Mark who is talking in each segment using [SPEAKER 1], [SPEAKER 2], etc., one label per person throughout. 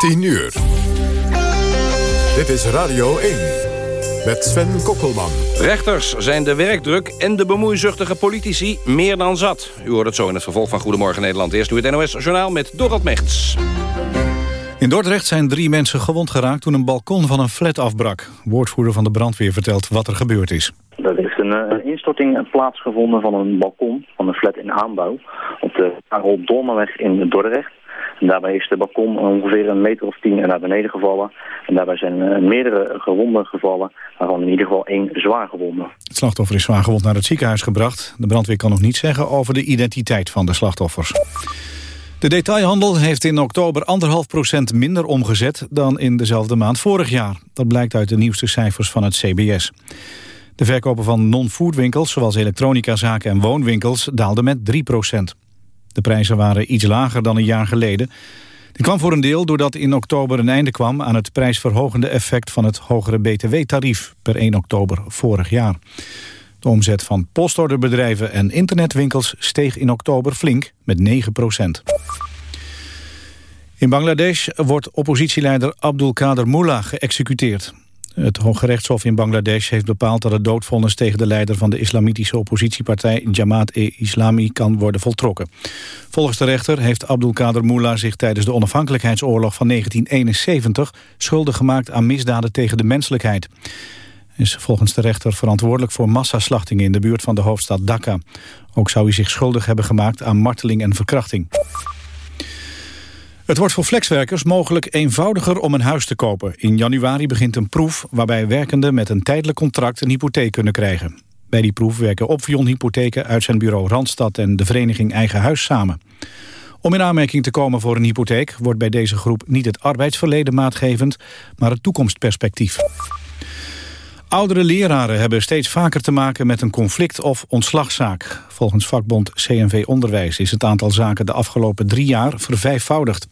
[SPEAKER 1] 10 uur. Dit is Radio 1 met Sven Kokkelman.
[SPEAKER 2] Rechters zijn de werkdruk en de bemoeizuchtige politici meer dan zat. U hoort het zo in het vervolg van Goedemorgen Nederland. Eerst nu het NOS-journaal met Dorot Mechts.
[SPEAKER 3] In Dordrecht zijn drie mensen gewond geraakt toen een balkon van een flat afbrak. Woordvoerder van de brandweer vertelt wat er gebeurd is.
[SPEAKER 4] Er heeft een, eh, een instorting plaatsgevonden van een balkon van een flat in aanbouw op de Karel Dolmenweg in Dordrecht. Daarbij is de balkon ongeveer een meter of tien naar beneden gevallen. En daarbij zijn eh, meerdere gewonden gevallen, waarvan in ieder geval één zwaar gewonde.
[SPEAKER 3] Het slachtoffer is zwaar gewond naar het ziekenhuis gebracht. De brandweer kan nog niet zeggen over de identiteit van de slachtoffers. De detailhandel heeft in oktober 1,5% minder omgezet dan in dezelfde maand vorig jaar. Dat blijkt uit de nieuwste cijfers van het CBS. De verkopen van non-foodwinkels, zoals elektronicazaken en woonwinkels, daalden met 3%. De prijzen waren iets lager dan een jaar geleden. Dit kwam voor een deel doordat in oktober een einde kwam... aan het prijsverhogende effect van het hogere btw-tarief... per 1 oktober vorig jaar. De omzet van postorderbedrijven en internetwinkels steeg in oktober flink met 9 procent. In Bangladesh wordt oppositieleider Abdul Kader Mullah geëxecuteerd. Het Hooggerechtshof in Bangladesh heeft bepaald dat het doodvonnis tegen de leider van de islamitische oppositiepartij Jamaat-e-Islami kan worden voltrokken. Volgens de rechter heeft Abdul Kader Mullah zich tijdens de onafhankelijkheidsoorlog van 1971 schuldig gemaakt aan misdaden tegen de menselijkheid. Hij is volgens de rechter verantwoordelijk voor massaslachtingen in de buurt van de hoofdstad Dhaka. Ook zou hij zich schuldig hebben gemaakt aan marteling en verkrachting. Het wordt voor flexwerkers mogelijk eenvoudiger om een huis te kopen. In januari begint een proef waarbij werkenden met een tijdelijk contract een hypotheek kunnen krijgen. Bij die proef werken Opvion Hypotheken, uitzendbureau Randstad en de vereniging Eigen Huis samen. Om in aanmerking te komen voor een hypotheek wordt bij deze groep niet het arbeidsverleden maatgevend, maar het toekomstperspectief. Oudere leraren hebben steeds vaker te maken met een conflict of ontslagzaak. Volgens vakbond CNV Onderwijs is het aantal zaken de afgelopen drie jaar vervijfvoudigd.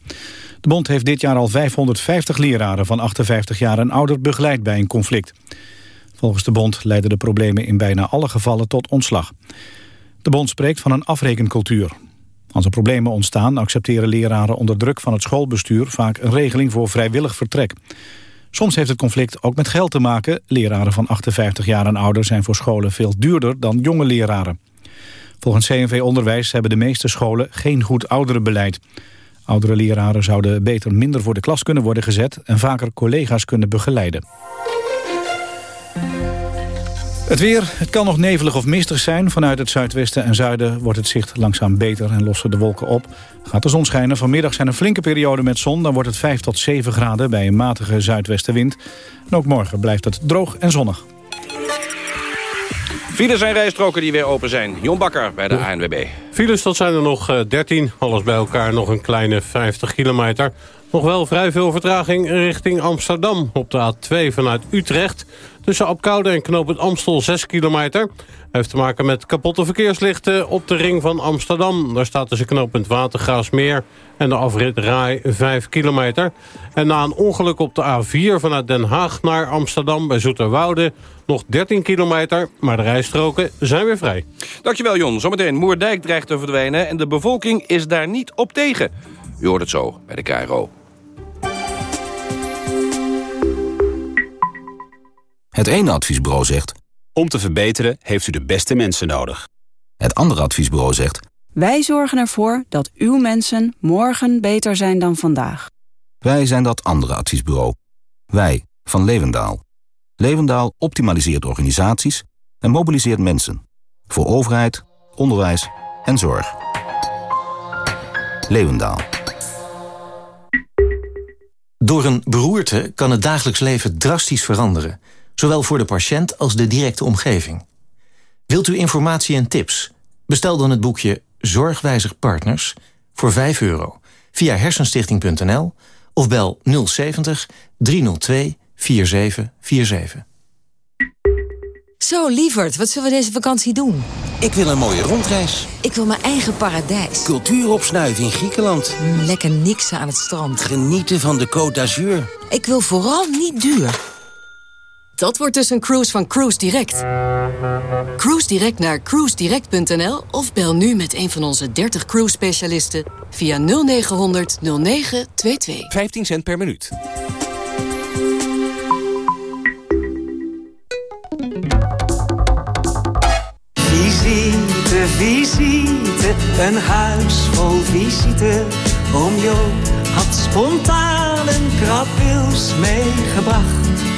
[SPEAKER 3] De bond heeft dit jaar al 550 leraren van 58 jaar en ouder begeleid bij een conflict. Volgens de bond leiden de problemen in bijna alle gevallen tot ontslag. De bond spreekt van een afrekencultuur. Als er problemen ontstaan accepteren leraren onder druk van het schoolbestuur vaak een regeling voor vrijwillig vertrek. Soms heeft het conflict ook met geld te maken. Leraren van 58 jaar en ouder zijn voor scholen veel duurder dan jonge leraren. Volgens CNV Onderwijs hebben de meeste scholen geen goed ouderenbeleid. Oudere leraren zouden beter minder voor de klas kunnen worden gezet... en vaker collega's kunnen begeleiden. Het weer, het kan nog nevelig of mistig zijn. Vanuit het zuidwesten en zuiden wordt het zicht langzaam beter en lossen de wolken op. Gaat de zon schijnen. Vanmiddag zijn er flinke perioden met zon. Dan wordt het 5 tot 7 graden bij een matige zuidwestenwind. En ook morgen blijft het droog en zonnig.
[SPEAKER 2] Files zijn rijstroken die weer open zijn. Jon Bakker bij de ANWB.
[SPEAKER 5] Files, dat zijn er nog 13. Eh, Alles bij elkaar nog een kleine 50 kilometer. Nog wel vrij veel vertraging richting Amsterdam. Op de A2 vanuit Utrecht. Tussen Apkoude en Knoop Amstel 6 kilometer. Heeft te maken met kapotte verkeerslichten op de ring van Amsterdam. Daar staat tussen knooppunt Watergraafsmeer en de afrit Rai 5 kilometer. En na een ongeluk op de A4 vanuit Den Haag naar Amsterdam bij Zoeterwoude... nog 13 kilometer, maar de rijstroken zijn weer vrij.
[SPEAKER 2] Dankjewel Jon. Zometeen Moerdijk dreigt te verdwijnen en de bevolking is daar niet op tegen. U hoort het zo bij de KRO.
[SPEAKER 6] Het ene adviesbureau zegt... Om te verbeteren heeft u de beste mensen nodig. Het andere adviesbureau zegt...
[SPEAKER 7] Wij zorgen ervoor dat uw mensen morgen beter zijn dan vandaag.
[SPEAKER 6] Wij zijn dat andere adviesbureau. Wij, van Levendaal. Levendaal optimaliseert organisaties en mobiliseert mensen. Voor overheid, onderwijs en zorg. Levendaal.
[SPEAKER 8] Door een beroerte kan het dagelijks leven drastisch veranderen zowel voor de patiënt als de directe omgeving. Wilt u informatie en tips? Bestel dan het boekje Zorgwijzig Partners voor 5 euro via hersenstichting.nl of bel 070 302 4747.
[SPEAKER 9] Zo, lieverd, wat zullen we deze vakantie doen?
[SPEAKER 10] Ik wil een mooie rondreis.
[SPEAKER 9] Ik wil mijn eigen paradijs.
[SPEAKER 10] Cultuur opsnuiven in Griekenland.
[SPEAKER 9] Mm, lekker niksen aan het strand.
[SPEAKER 10] Genieten van de Côte d'Azur.
[SPEAKER 9] Ik wil vooral niet duur.
[SPEAKER 11] Dat wordt dus een cruise van Cruise Direct. Cruise Direct naar cruisedirect.nl of bel nu met een van onze 30 cruise specialisten via 0900 0922.
[SPEAKER 10] 15 cent per minuut.
[SPEAKER 12] Visite, visite, een huis vol visite. Oom Joop had spontaan een krabwils meegebracht.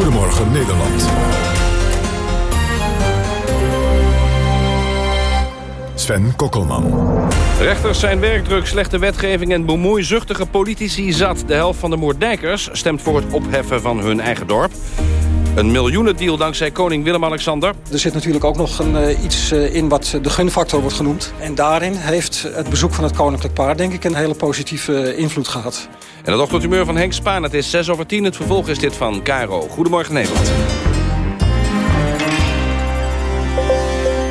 [SPEAKER 1] Goedemorgen Nederland. Sven Kokkelman.
[SPEAKER 2] Rechters zijn werkdruk, slechte wetgeving en bemoeizuchtige politici zat. De helft van de Moerdijkers stemt voor het opheffen van hun eigen dorp. Een miljoenendeal dankzij koning Willem-Alexander.
[SPEAKER 13] Er zit natuurlijk ook nog een, uh, iets uh, in wat de gunfactor wordt genoemd. En daarin heeft het bezoek van het koninklijk paar... denk ik een hele positieve invloed gehad.
[SPEAKER 2] En het ochtendhumeur van Henk Spaan. Het is 6 over 10. Het vervolg is dit van Caro. Goedemorgen Nederland.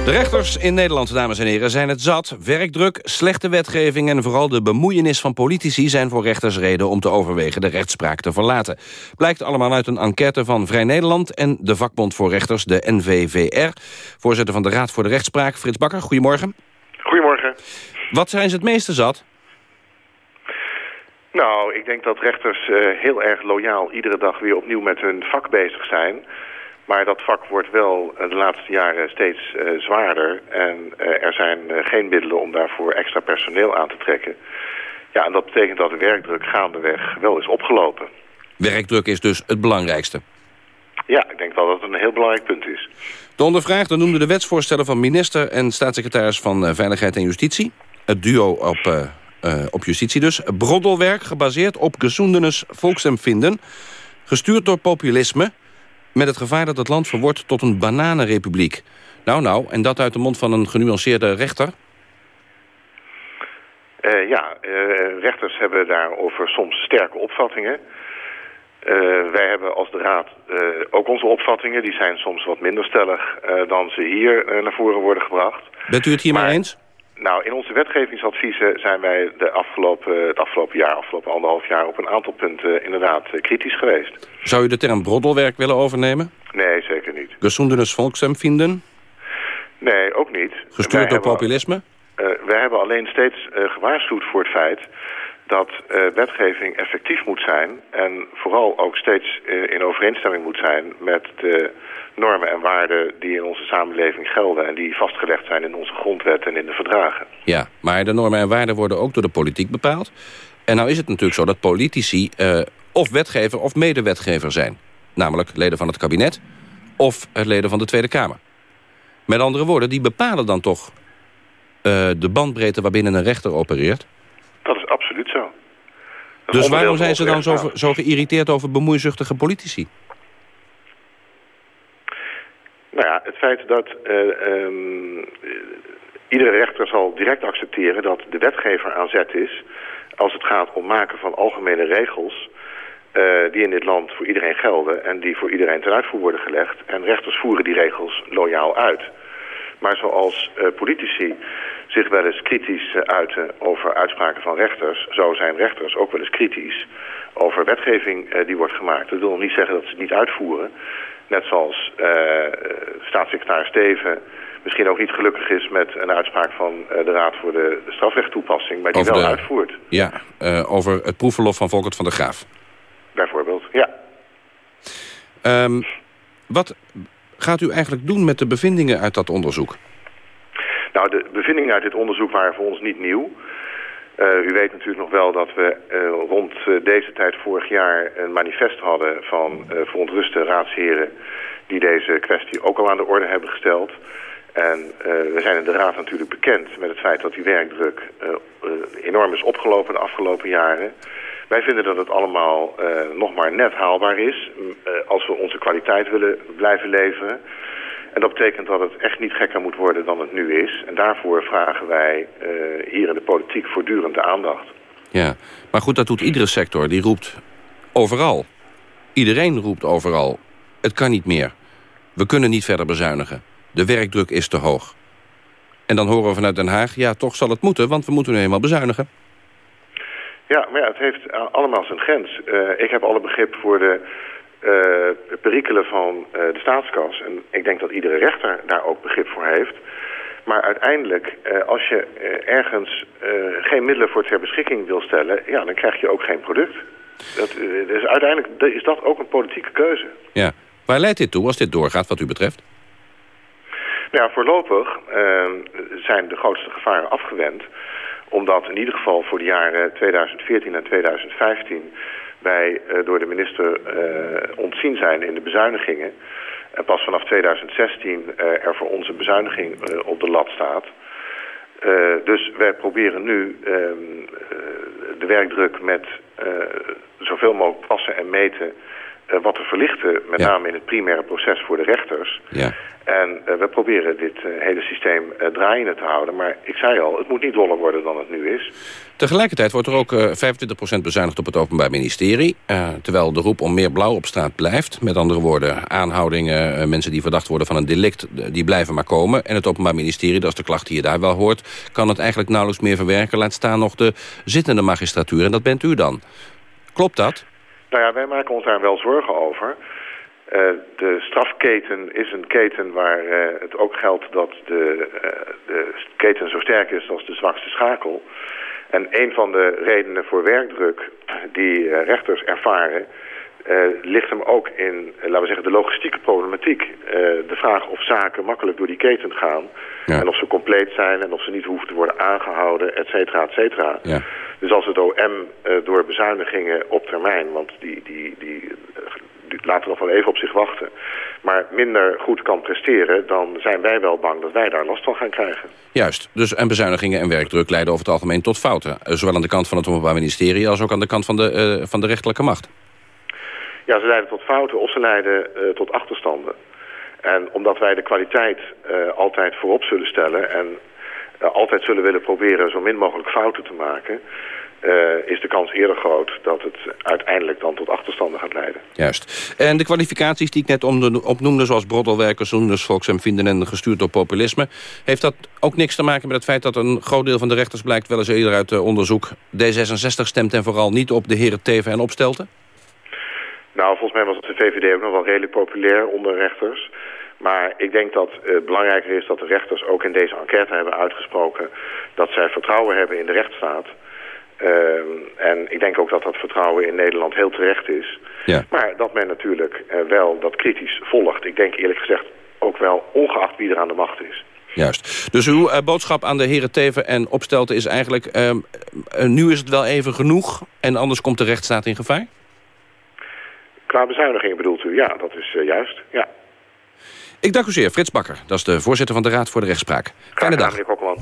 [SPEAKER 2] De rechters in Nederland, dames en heren, zijn het zat. Werkdruk, slechte wetgeving en vooral de bemoeienis van politici... zijn voor rechters reden om te overwegen de rechtspraak te verlaten. Blijkt allemaal uit een enquête van Vrij Nederland... en de vakbond voor rechters, de NVVR. Voorzitter van de Raad voor de Rechtspraak, Frits Bakker. Goedemorgen.
[SPEAKER 14] Goedemorgen.
[SPEAKER 2] Wat zijn ze het meeste zat?
[SPEAKER 14] Nou, ik denk dat rechters uh, heel erg loyaal iedere dag weer opnieuw met hun vak bezig zijn... Maar dat vak wordt wel de laatste jaren steeds uh, zwaarder. En uh, er zijn geen middelen om daarvoor extra personeel aan te trekken. Ja, en dat betekent dat de werkdruk gaandeweg wel is opgelopen.
[SPEAKER 2] Werkdruk is dus het belangrijkste?
[SPEAKER 14] Ja, ik denk wel dat het een heel belangrijk punt is.
[SPEAKER 2] De ondervraagde noemde de wetsvoorstellen van minister en staatssecretaris van Veiligheid en Justitie. Het duo op, op justitie dus. Broddelwerk gebaseerd op gezoendenis volksempvinden. Gestuurd door populisme met het gevaar dat het land verwordt tot een bananenrepubliek. Nou, nou, en dat uit de mond van een genuanceerde rechter?
[SPEAKER 14] Uh, ja, uh, rechters hebben daarover soms sterke opvattingen. Wij hebben als de Raad ook onze opvattingen. Die zijn soms wat minder stellig dan ze hier naar voren worden gebracht.
[SPEAKER 2] Bent u het hiermee maar... eens?
[SPEAKER 14] Nou, in onze wetgevingsadviezen zijn wij de afgelopen, het afgelopen jaar, afgelopen anderhalf jaar op een aantal punten inderdaad kritisch geweest.
[SPEAKER 2] Zou u de term broddelwerk willen overnemen?
[SPEAKER 14] Nee, zeker niet.
[SPEAKER 2] Gezoendenis volksempvinden?
[SPEAKER 14] Nee, ook niet.
[SPEAKER 2] Gestuurd door populisme?
[SPEAKER 14] Uh, wij hebben alleen steeds uh, gewaarschuwd voor het feit dat uh, wetgeving effectief moet zijn... en vooral ook steeds in overeenstemming moet zijn met de normen en waarden die in onze samenleving gelden... en die vastgelegd zijn in onze grondwet en in de verdragen.
[SPEAKER 2] Ja, maar de normen en waarden worden ook door de politiek bepaald. En nou is het natuurlijk zo dat politici uh, of wetgever of medewetgever zijn. Namelijk leden van het kabinet of leden van de Tweede Kamer. Met andere woorden, die bepalen dan toch de bandbreedte waarbinnen een rechter opereert?
[SPEAKER 14] Dat is absoluut zo. Dat
[SPEAKER 2] dus waarom zijn ze dan zo, zo geïrriteerd over bemoeizuchtige politici?
[SPEAKER 14] Nou ja, het feit dat uh, um, iedere rechter zal direct accepteren dat de wetgever aan zet is... als het gaat om maken van algemene regels... Uh, die in dit land voor iedereen gelden en die voor iedereen ten uitvoer worden gelegd. En rechters voeren die regels loyaal uit. Maar zoals uh, politici zich wel eens kritisch uh, uiten over uitspraken van rechters... zo zijn rechters ook wel eens kritisch over wetgeving die wordt gemaakt. Dat wil nog niet zeggen dat ze het niet uitvoeren... Net zoals staatssecretaris Steven misschien ook niet gelukkig is met een uitspraak van de Raad voor de, strafrechttoepassing, maar die
[SPEAKER 2] over
[SPEAKER 14] wel
[SPEAKER 2] de,
[SPEAKER 14] uitvoert.
[SPEAKER 2] Ja, over het proefverlof van Volkert van der Graaf.
[SPEAKER 14] Bijvoorbeeld, ja.
[SPEAKER 2] Um, wat gaat u eigenlijk doen met de bevindingen uit dat onderzoek?
[SPEAKER 14] Nou, de bevindingen uit dit onderzoek waren voor ons niet nieuw. Uh, u weet natuurlijk nog wel dat we uh, rond uh, deze tijd vorig jaar een manifest hadden van verontruste raadsheren die deze kwestie ook al aan de orde hebben gesteld. En we zijn in de raad natuurlijk bekend met het feit dat die werkdruk enorm is opgelopen de afgelopen jaren. Wij vinden dat het allemaal uh, nog maar net haalbaar is... Uh, als we onze kwaliteit willen blijven leveren. En dat betekent dat het echt niet gekker moet worden dan het nu is. En daarvoor vragen wij uh, hier in de politiek voortdurend de aandacht.
[SPEAKER 2] Ja, maar goed, dat doet iedere sector. Die roept overal. Iedereen roept overal. Het kan niet meer. We kunnen niet verder bezuinigen. De werkdruk is te hoog. En dan horen we vanuit Den Haag, ja, toch zal het moeten... want we moeten nu eenmaal bezuinigen.
[SPEAKER 14] Ja, maar ja, het heeft allemaal zijn grens. Uh, ik heb alle begrip voor de uh, perikelen van uh, de staatskas. En ik denk dat iedere rechter daar ook begrip voor heeft. Maar uiteindelijk, als je ergens geen middelen voor ter beschikking wil stellen... ja, dan krijg je ook geen product. Dat, dus uiteindelijk is dat ook een politieke keuze.
[SPEAKER 2] Ja. Waar leidt dit toe als dit doorgaat wat u betreft?
[SPEAKER 14] Nou ja, voorlopig zijn de grootste gevaren afgewend omdat in ieder geval voor de jaren 2014 en 2015 wij uh, door de minister uh, ontzien zijn in de bezuinigingen. En pas vanaf 2016 uh, er voor onze bezuiniging op de lat staat. dus wij proberen nu ehm, de werkdruk met zoveel mogelijk passen en meten wat te verlichten. Met
[SPEAKER 2] Ja.
[SPEAKER 14] name in het primaire proces voor de rechters.
[SPEAKER 2] Ja.
[SPEAKER 14] En eh, we proberen dit eh, hele systeem eh, draaiende te houden. Maar ik zei al, het moet niet doller worden dan het nu is.
[SPEAKER 2] Tegelijkertijd wordt er ook eh 25% bezuinigd op het Openbaar Ministerie. eh, terwijl de roep om meer blauw op straat blijft. Met andere woorden, aanhoudingen, eh, mensen die verdacht worden van een delict... eh, die blijven maar komen. En het Openbaar Ministerie, dat is de klacht die je daar wel hoort... kan het eigenlijk nauwelijks meer verwerken. Laat staan nog de zittende magistratuur. En dat bent u dan. Klopt dat?
[SPEAKER 14] Nou ja, wij maken ons daar wel zorgen over. Eh, de strafketen is een keten waar eh, het ook geldt dat de, eh, de keten zo sterk is als de zwakste schakel. En een van de redenen voor werkdruk die rechters ervaren... ligt hem ook in, laten we zeggen, de logistieke problematiek. De vraag of zaken makkelijk door die keten gaan... en of ze compleet zijn en of ze niet hoeven te worden aangehouden, et cetera, et cetera.
[SPEAKER 2] Ja.
[SPEAKER 14] Dus als het OM eh, door bezuinigingen op termijn, want die, die, die, die laten nog wel even op zich wachten, maar minder goed kan presteren, dan zijn wij wel bang dat wij daar last van gaan krijgen.
[SPEAKER 2] Juist. Dus en bezuinigingen en werkdruk leiden over het algemeen tot fouten. Eh, Zowel aan de kant van het Openbaar Ministerie... als ook aan de kant van de, eh, van de rechterlijke macht.
[SPEAKER 14] Ja, ze leiden tot fouten of ze leiden tot achterstanden. En omdat wij de kwaliteit altijd voorop zullen stellen en altijd zullen willen proberen zo min mogelijk fouten te maken, eh, is de kans eerder groot dat het uiteindelijk dan tot achterstanden gaat leiden.
[SPEAKER 2] Juist. En de kwalificaties die ik net opnoemde... zoals broddelwerkers, zoenders, volksempvinden en gestuurd door populisme... heeft dat ook niks te maken met het feit dat een groot deel van de rechters... blijkt wel eens eerder uit eh, onderzoek... D66 stemt en vooral niet op de heren Teven en Opstelten?
[SPEAKER 14] Nou, volgens mij was het de VVD ook nog wel redelijk populair onder rechters. Maar ik denk dat het belangrijker is dat de rechters ook in deze enquête hebben uitgesproken... dat zij vertrouwen hebben in de rechtsstaat. Ehm, en ik denk ook dat dat vertrouwen in Nederland heel terecht is.
[SPEAKER 2] Ja.
[SPEAKER 14] Maar dat men natuurlijk eh, wel dat kritisch volgt. Ik denk eerlijk gezegd ook wel ongeacht wie er aan de macht is.
[SPEAKER 2] Juist. Dus uw eh, boodschap aan de heren Teven en Opstelten is eigenlijk... ehm, eh, nu is het wel even genoeg en anders komt de rechtsstaat in gevaar?
[SPEAKER 14] Qua bezuinigingen bedoelt u? Ja, dat is eh, juist. Ja.
[SPEAKER 2] Ik dank u zeer, Frits Bakker. Dat is de voorzitter van de Raad voor de Rechtspraak. Fijne dag.
[SPEAKER 14] meneer Kokkelman.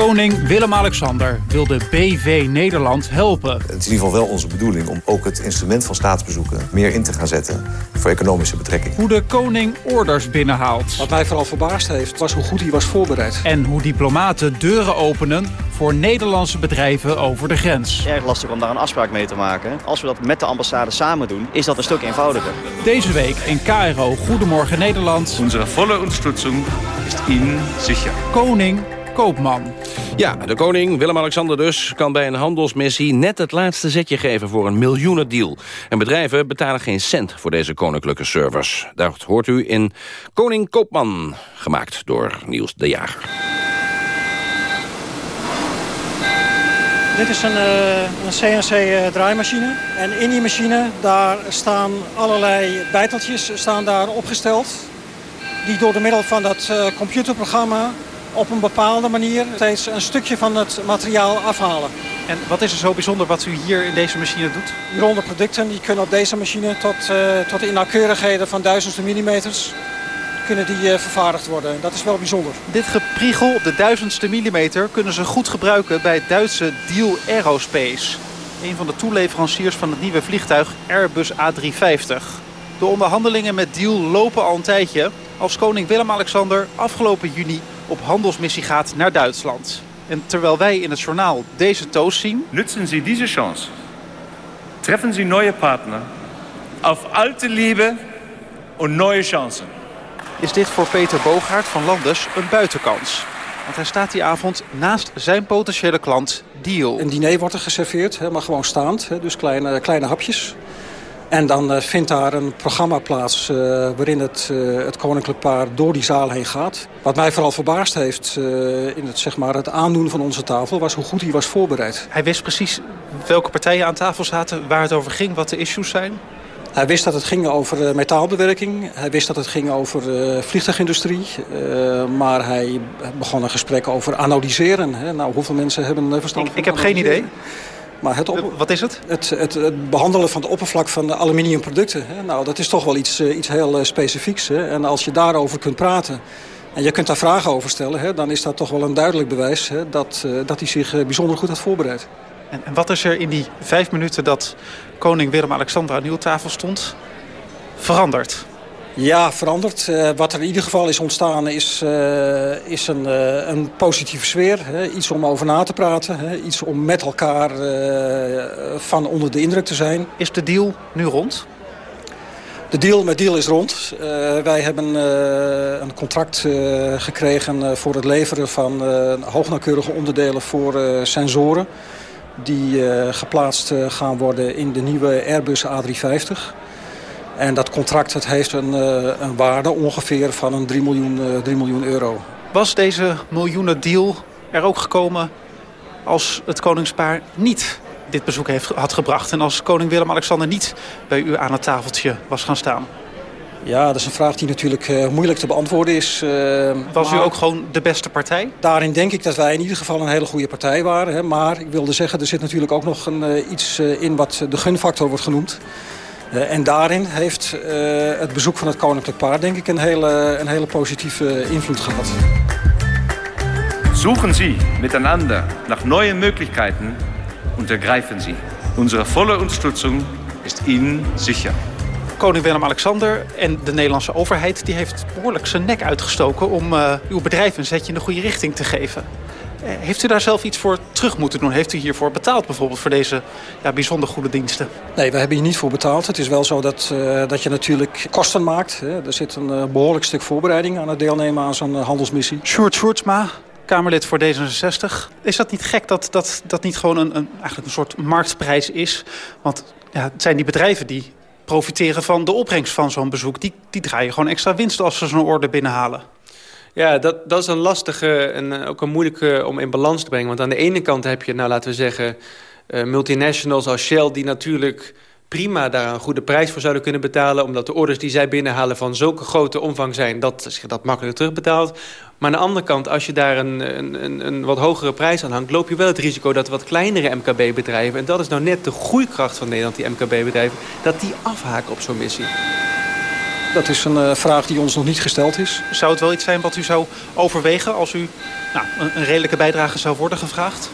[SPEAKER 15] Koning Willem-Alexander wil de BV Nederland helpen.
[SPEAKER 16] Het is in ieder geval wel onze bedoeling om ook het instrument van staatsbezoeken meer in te gaan zetten voor economische betrekkingen.
[SPEAKER 15] Hoe de koning orders binnenhaalt.
[SPEAKER 13] Wat mij vooral verbaasd heeft, was hoe goed hij was voorbereid.
[SPEAKER 15] En hoe diplomaten deuren openen voor Nederlandse bedrijven over de grens.
[SPEAKER 17] Erg lastig om daar een afspraak mee te maken. Als we dat met de ambassade samen doen, is dat een stuk eenvoudiger.
[SPEAKER 15] Deze week in KRO Goedemorgen Nederland.
[SPEAKER 18] Unsere volle Unterstützung ist Ihnen sicher.
[SPEAKER 15] Koning Koopman.
[SPEAKER 2] Ja, de koning, Willem-Alexander dus, kan bij een handelsmissie net het laatste zetje geven voor een miljoenendeal. En bedrijven betalen geen cent voor deze koninklijke servers. Dat hoort u in Koning Koopman, gemaakt door Niels de Jager.
[SPEAKER 19] Dit is een, eh, een CNC-draaimachine. En in die machine daar staan allerlei bijteltjes staan daar opgesteld. Die door de middel van dat eh, computerprogramma op een bepaalde manier steeds een stukje van het materiaal afhalen.
[SPEAKER 15] En wat is er zo bijzonder wat u hier in deze machine doet?
[SPEAKER 19] Die ronde producten die kunnen op deze machine tot, eh, tot in nauwkeurigheden van duizendste millimeters kunnen die, eh, vervaardigd worden. Dat is wel bijzonder.
[SPEAKER 15] Dit gepriegel op de duizendste millimeter kunnen ze goed gebruiken bij het Duitse Deal Aerospace. een van de toeleveranciers van het nieuwe vliegtuig Airbus A350. De onderhandelingen met Deal lopen al een tijdje... als koning Willem-Alexander afgelopen juni op handelsmissie gaat naar Duitsland. En terwijl wij in het journaal deze toast zien...
[SPEAKER 18] Nutzen Sie diese Chance. Treffen Sie neue Partner auf alte Liebe und neue Chancen.
[SPEAKER 15] is dit voor Peter Boogaard van Landes een buitenkans. Want hij staat die avond naast zijn potentiële klant Deal.
[SPEAKER 13] Een diner wordt er geserveerd, maar gewoon staand. Hè, dus kleine, kleine hapjes. En dan uh, vindt daar een programma plaats uh, waarin het, uh, het koninklijk paar door die zaal heen gaat. Wat mij vooral verbaasd heeft in het, zeg maar, het aandoen van onze tafel was hoe goed hij was voorbereid.
[SPEAKER 15] Hij wist precies welke partijen aan tafel zaten, waar het over ging, wat de issues zijn.
[SPEAKER 13] Hij wist dat het ging over metaalbewerking. Hij wist dat het ging over uh, vliegtuigindustrie. Uh, maar hij begon een gesprek over anodiseren. Hè. Nou, hoeveel mensen hebben verstand
[SPEAKER 15] ik, van Ik heb geen idee.
[SPEAKER 13] Maar het
[SPEAKER 15] op... Wat is het?
[SPEAKER 13] Het, het? het, behandelen van het oppervlak van de aluminiumproducten. Hè. Nou, dat is toch wel iets, iets heel specifieks. Hè. En als je daarover kunt praten... en je kunt daar vragen over stellen... Hè, dan is dat toch wel een duidelijk bewijs... Hè, dat, dat hij zich bijzonder goed had voorbereid.
[SPEAKER 15] En, en wat is er in die vijf minuten dat koning Willem-Alexander aan uw tafel stond veranderd?
[SPEAKER 13] Ja, veranderd. Uh, wat er in ieder geval is ontstaan is, uh, is een, uh, een positieve sfeer. Hè? Iets om over na te praten. Hè? Iets om met elkaar van onder de indruk te zijn.
[SPEAKER 15] Is de deal nu rond?
[SPEAKER 13] De deal met deal is rond. wij hebben een contract gekregen voor het leveren van hoognauwkeurige onderdelen voor sensoren die geplaatst gaan worden in de nieuwe Airbus A350. En dat contract het heeft een, uh, een waarde ongeveer van een 3 miljoen, 3 miljoen euro.
[SPEAKER 15] Was deze miljoenen deal er ook gekomen als het koningspaar niet dit bezoek heeft, had gebracht... en als koning Willem-Alexander niet bij u aan het tafeltje was gaan staan?
[SPEAKER 13] Ja, dat is een vraag die natuurlijk uh, moeilijk te beantwoorden is. Uh,
[SPEAKER 15] Was u ook gewoon de beste partij?
[SPEAKER 13] Daarin denk ik dat wij in ieder geval een hele goede partij waren. Hè. Maar ik wilde zeggen, er zit natuurlijk ook nog een, uh, iets in wat de gunfactor wordt genoemd. En daarin heeft het bezoek van het koninklijk paar denk ik een hele, een hele positieve invloed gehad.
[SPEAKER 18] Suchen Sie miteinander nach neuen Möglichkeiten und ergreifen Sie. Unsere volle Unterstützung ist Ihnen sicher
[SPEAKER 15] koning Willem-Alexander en de Nederlandse overheid... die heeft behoorlijk zijn nek uitgestoken om uh, uw bedrijf een zetje in de goede richting te geven. Uh, heeft u daar zelf iets voor terug moeten doen? Heeft u hiervoor betaald bijvoorbeeld voor deze ja, bijzonder goede diensten?
[SPEAKER 13] Nee, we hebben hier niet voor betaald. Het is wel zo dat, uh, dat je natuurlijk kosten maakt. Hè. Er zit een behoorlijk stuk voorbereiding aan het deelnemen aan zo'n handelsmissie.
[SPEAKER 15] Sjoerd Sjoerdsma, Kamerlid voor D66. Is dat niet gek dat dat, dat niet gewoon een, een, eigenlijk een soort marktprijs is? Want ja, het zijn die bedrijven die profiteren van de opbrengst van zo'n bezoek. Die, die draaien gewoon extra winst als ze zo'n orde binnenhalen.
[SPEAKER 20] Ja, dat, dat is een lastige en eh, ook een moeilijke om in balans te brengen. Want aan de ene kant heb je, nou laten we zeggen... Uh, multinationals als Shell die natuurlijk prima daar een goede prijs voor zouden kunnen betalen... omdat de orders die zij binnenhalen van zulke grote omvang zijn... dat zich dat makkelijk terugbetaalt. Maar aan de andere kant, als je daar een, een, een wat hogere prijs aan hangt... loop je wel het risico dat wat kleinere MKB-bedrijven... en dat is nou net de groeikracht van Nederland, die MKB-bedrijven... dat die afhaken op zo'n missie.
[SPEAKER 13] Dat is een uh, vraag die ons nog niet gesteld is.
[SPEAKER 15] Zou het wel iets zijn wat u zou overwegen als u nou, een, redelijke bijdrage zou worden gevraagd?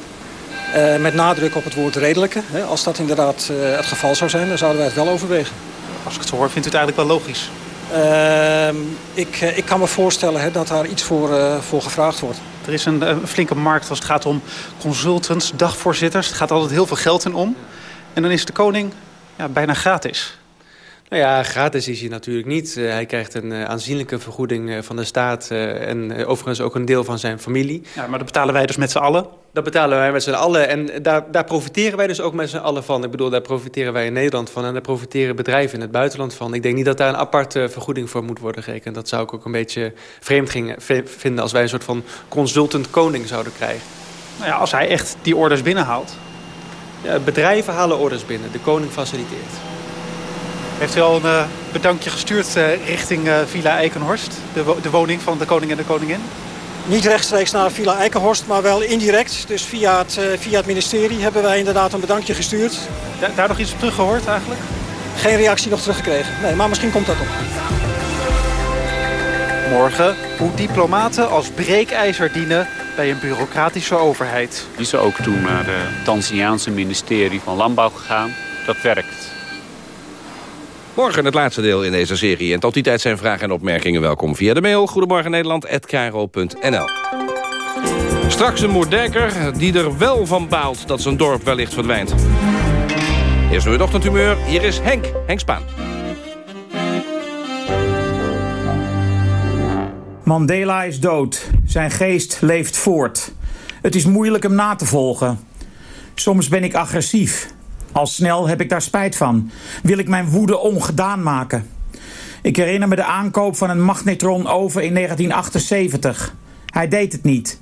[SPEAKER 13] Uh, met nadruk op het woord redelijke. Hè. Als dat inderdaad uh, het geval zou zijn, dan zouden wij het wel overwegen.
[SPEAKER 15] Als ik het zo hoor, vindt u het eigenlijk wel logisch?
[SPEAKER 13] Uh, ik, ik kan me voorstellen hè, dat daar iets voor, voor gevraagd wordt.
[SPEAKER 15] Er is een, een, flinke markt als het gaat om consultants, dagvoorzitters. Het gaat altijd heel veel geld in om. En dan is de koning ja, bijna gratis.
[SPEAKER 20] Nou ja, gratis is hij natuurlijk niet. Uh, hij krijgt een uh, aanzienlijke vergoeding uh, van de staat... en overigens ook een deel van zijn familie.
[SPEAKER 15] Ja, maar dat betalen wij dus met z'n allen?
[SPEAKER 20] Dat betalen wij met z'n allen. En daar, daar profiteren wij dus ook met z'n allen van. Ik bedoel, daar profiteren wij in Nederland van... en daar profiteren bedrijven in het buitenland van. Ik denk niet dat daar een aparte vergoeding voor moet worden gerekend. Dat zou ik ook een beetje vreemd gingen, vinden... als wij een soort van consultant koning zouden krijgen.
[SPEAKER 15] Nou ja, als hij echt die orders binnenhaalt.
[SPEAKER 20] Ja, bedrijven halen orders binnen. De koning faciliteert.
[SPEAKER 15] Heeft u al een uh, bedankje gestuurd uh, richting uh, Villa Eikenhorst? De, wo de, woning van de koning en de koningin?
[SPEAKER 13] Niet rechtstreeks naar Villa Eikenhorst, maar wel indirect. Dus via het, via het ministerie hebben wij inderdaad een bedankje gestuurd.
[SPEAKER 15] Da daar nog iets op teruggehoord eigenlijk?
[SPEAKER 13] Geen reactie nog teruggekregen. Nee, maar misschien komt dat op.
[SPEAKER 15] Morgen hoe diplomaten als breekijzer dienen bij een bureaucratische overheid.
[SPEAKER 21] Die is ook toen naar het Tanzaniaanse ministerie van Landbouw gegaan. Dat werkt.
[SPEAKER 2] Morgen het laatste deel in deze serie. En tot die tijd zijn vragen en opmerkingen welkom via de mail. Goedemorgen Nederland@kro.nl. Straks een moerdekker die er wel van baalt dat zijn dorp wellicht verdwijnt. Eerst nu het ochtendhumeur. Hier is Henk, Henk Spaan.
[SPEAKER 22] Mandela is dood. Zijn geest leeft voort. Het is moeilijk hem na te volgen. Soms ben ik agressief. Al snel heb ik daar spijt van. Wil ik mijn woede ongedaan maken. Ik herinner me de aankoop van een magnetron oven in 1978. Hij deed het niet.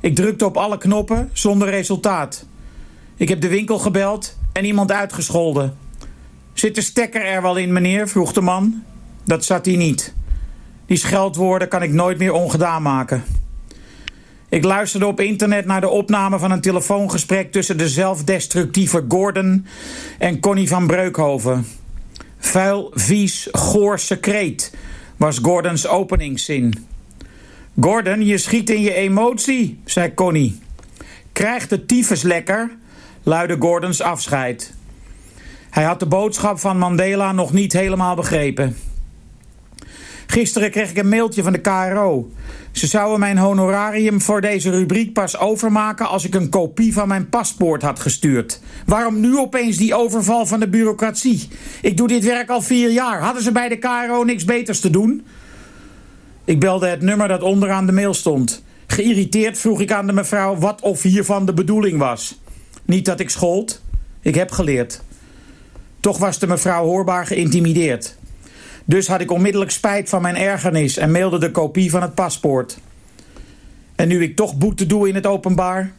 [SPEAKER 22] Ik drukte op alle knoppen zonder resultaat. Ik heb de winkel gebeld en iemand uitgescholden. Zit de stekker er wel in, meneer? vroeg de man. Dat zat hij niet. Die scheldwoorden kan ik nooit meer ongedaan maken. Ik luisterde op internet naar de opname van een telefoongesprek tussen de zelfdestructieve Gordon en Connie van Breukhoven. Vuil, vies, goor secreet was Gordons openingszin. Gordon, je schiet in je emotie, zei Connie. Krijg de tyfus lekker, luidde Gordons afscheid. Hij had de boodschap van Mandela nog niet helemaal begrepen. Gisteren kreeg ik een mailtje van de KRO. Ze zouden mijn honorarium voor deze rubriek pas overmaken als ik een kopie van mijn paspoort had gestuurd. Waarom nu opeens die overval van de bureaucratie? Ik doe dit werk al vier jaar. Hadden ze bij de KRO niks beters te doen? Ik belde het nummer dat onderaan de mail stond. Geïrriteerd vroeg ik aan de mevrouw wat of hiervan de bedoeling was. Niet dat ik schold. Ik heb geleerd. Toch was de mevrouw hoorbaar geïntimideerd. Dus had ik onmiddellijk spijt van mijn ergernis en mailde de kopie van het paspoort. En nu ik toch boete doe in het openbaar...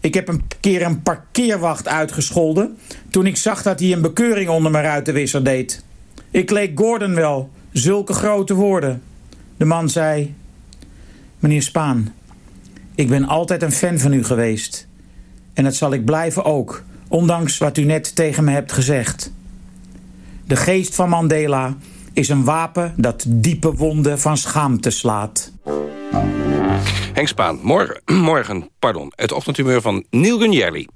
[SPEAKER 22] Ik heb een keer een parkeerwacht uitgescholden... toen ik zag dat hij een bekeuring onder mijn ruitenwisser deed. Ik leek Gordon wel, zulke grote woorden. De man zei... Meneer Spaan, ik ben altijd een fan van u geweest. En dat zal ik blijven ook, ondanks wat u net tegen me hebt gezegd. De geest van Mandela is een wapen dat diepe wonden van schaamte slaat.
[SPEAKER 2] Henk Spaan, morgen, morgen pardon, het ochtendhumeur van Neil Gunjerli.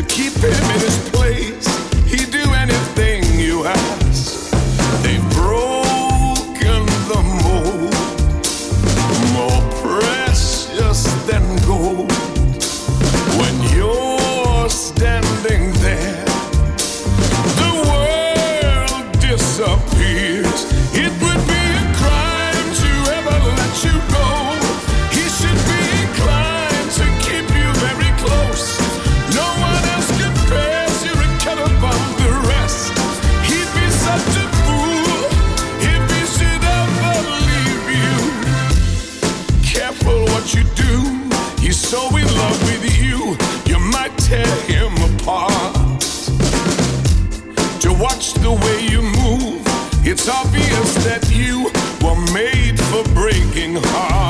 [SPEAKER 23] You keep him in his place. That you were made for breaking hearts.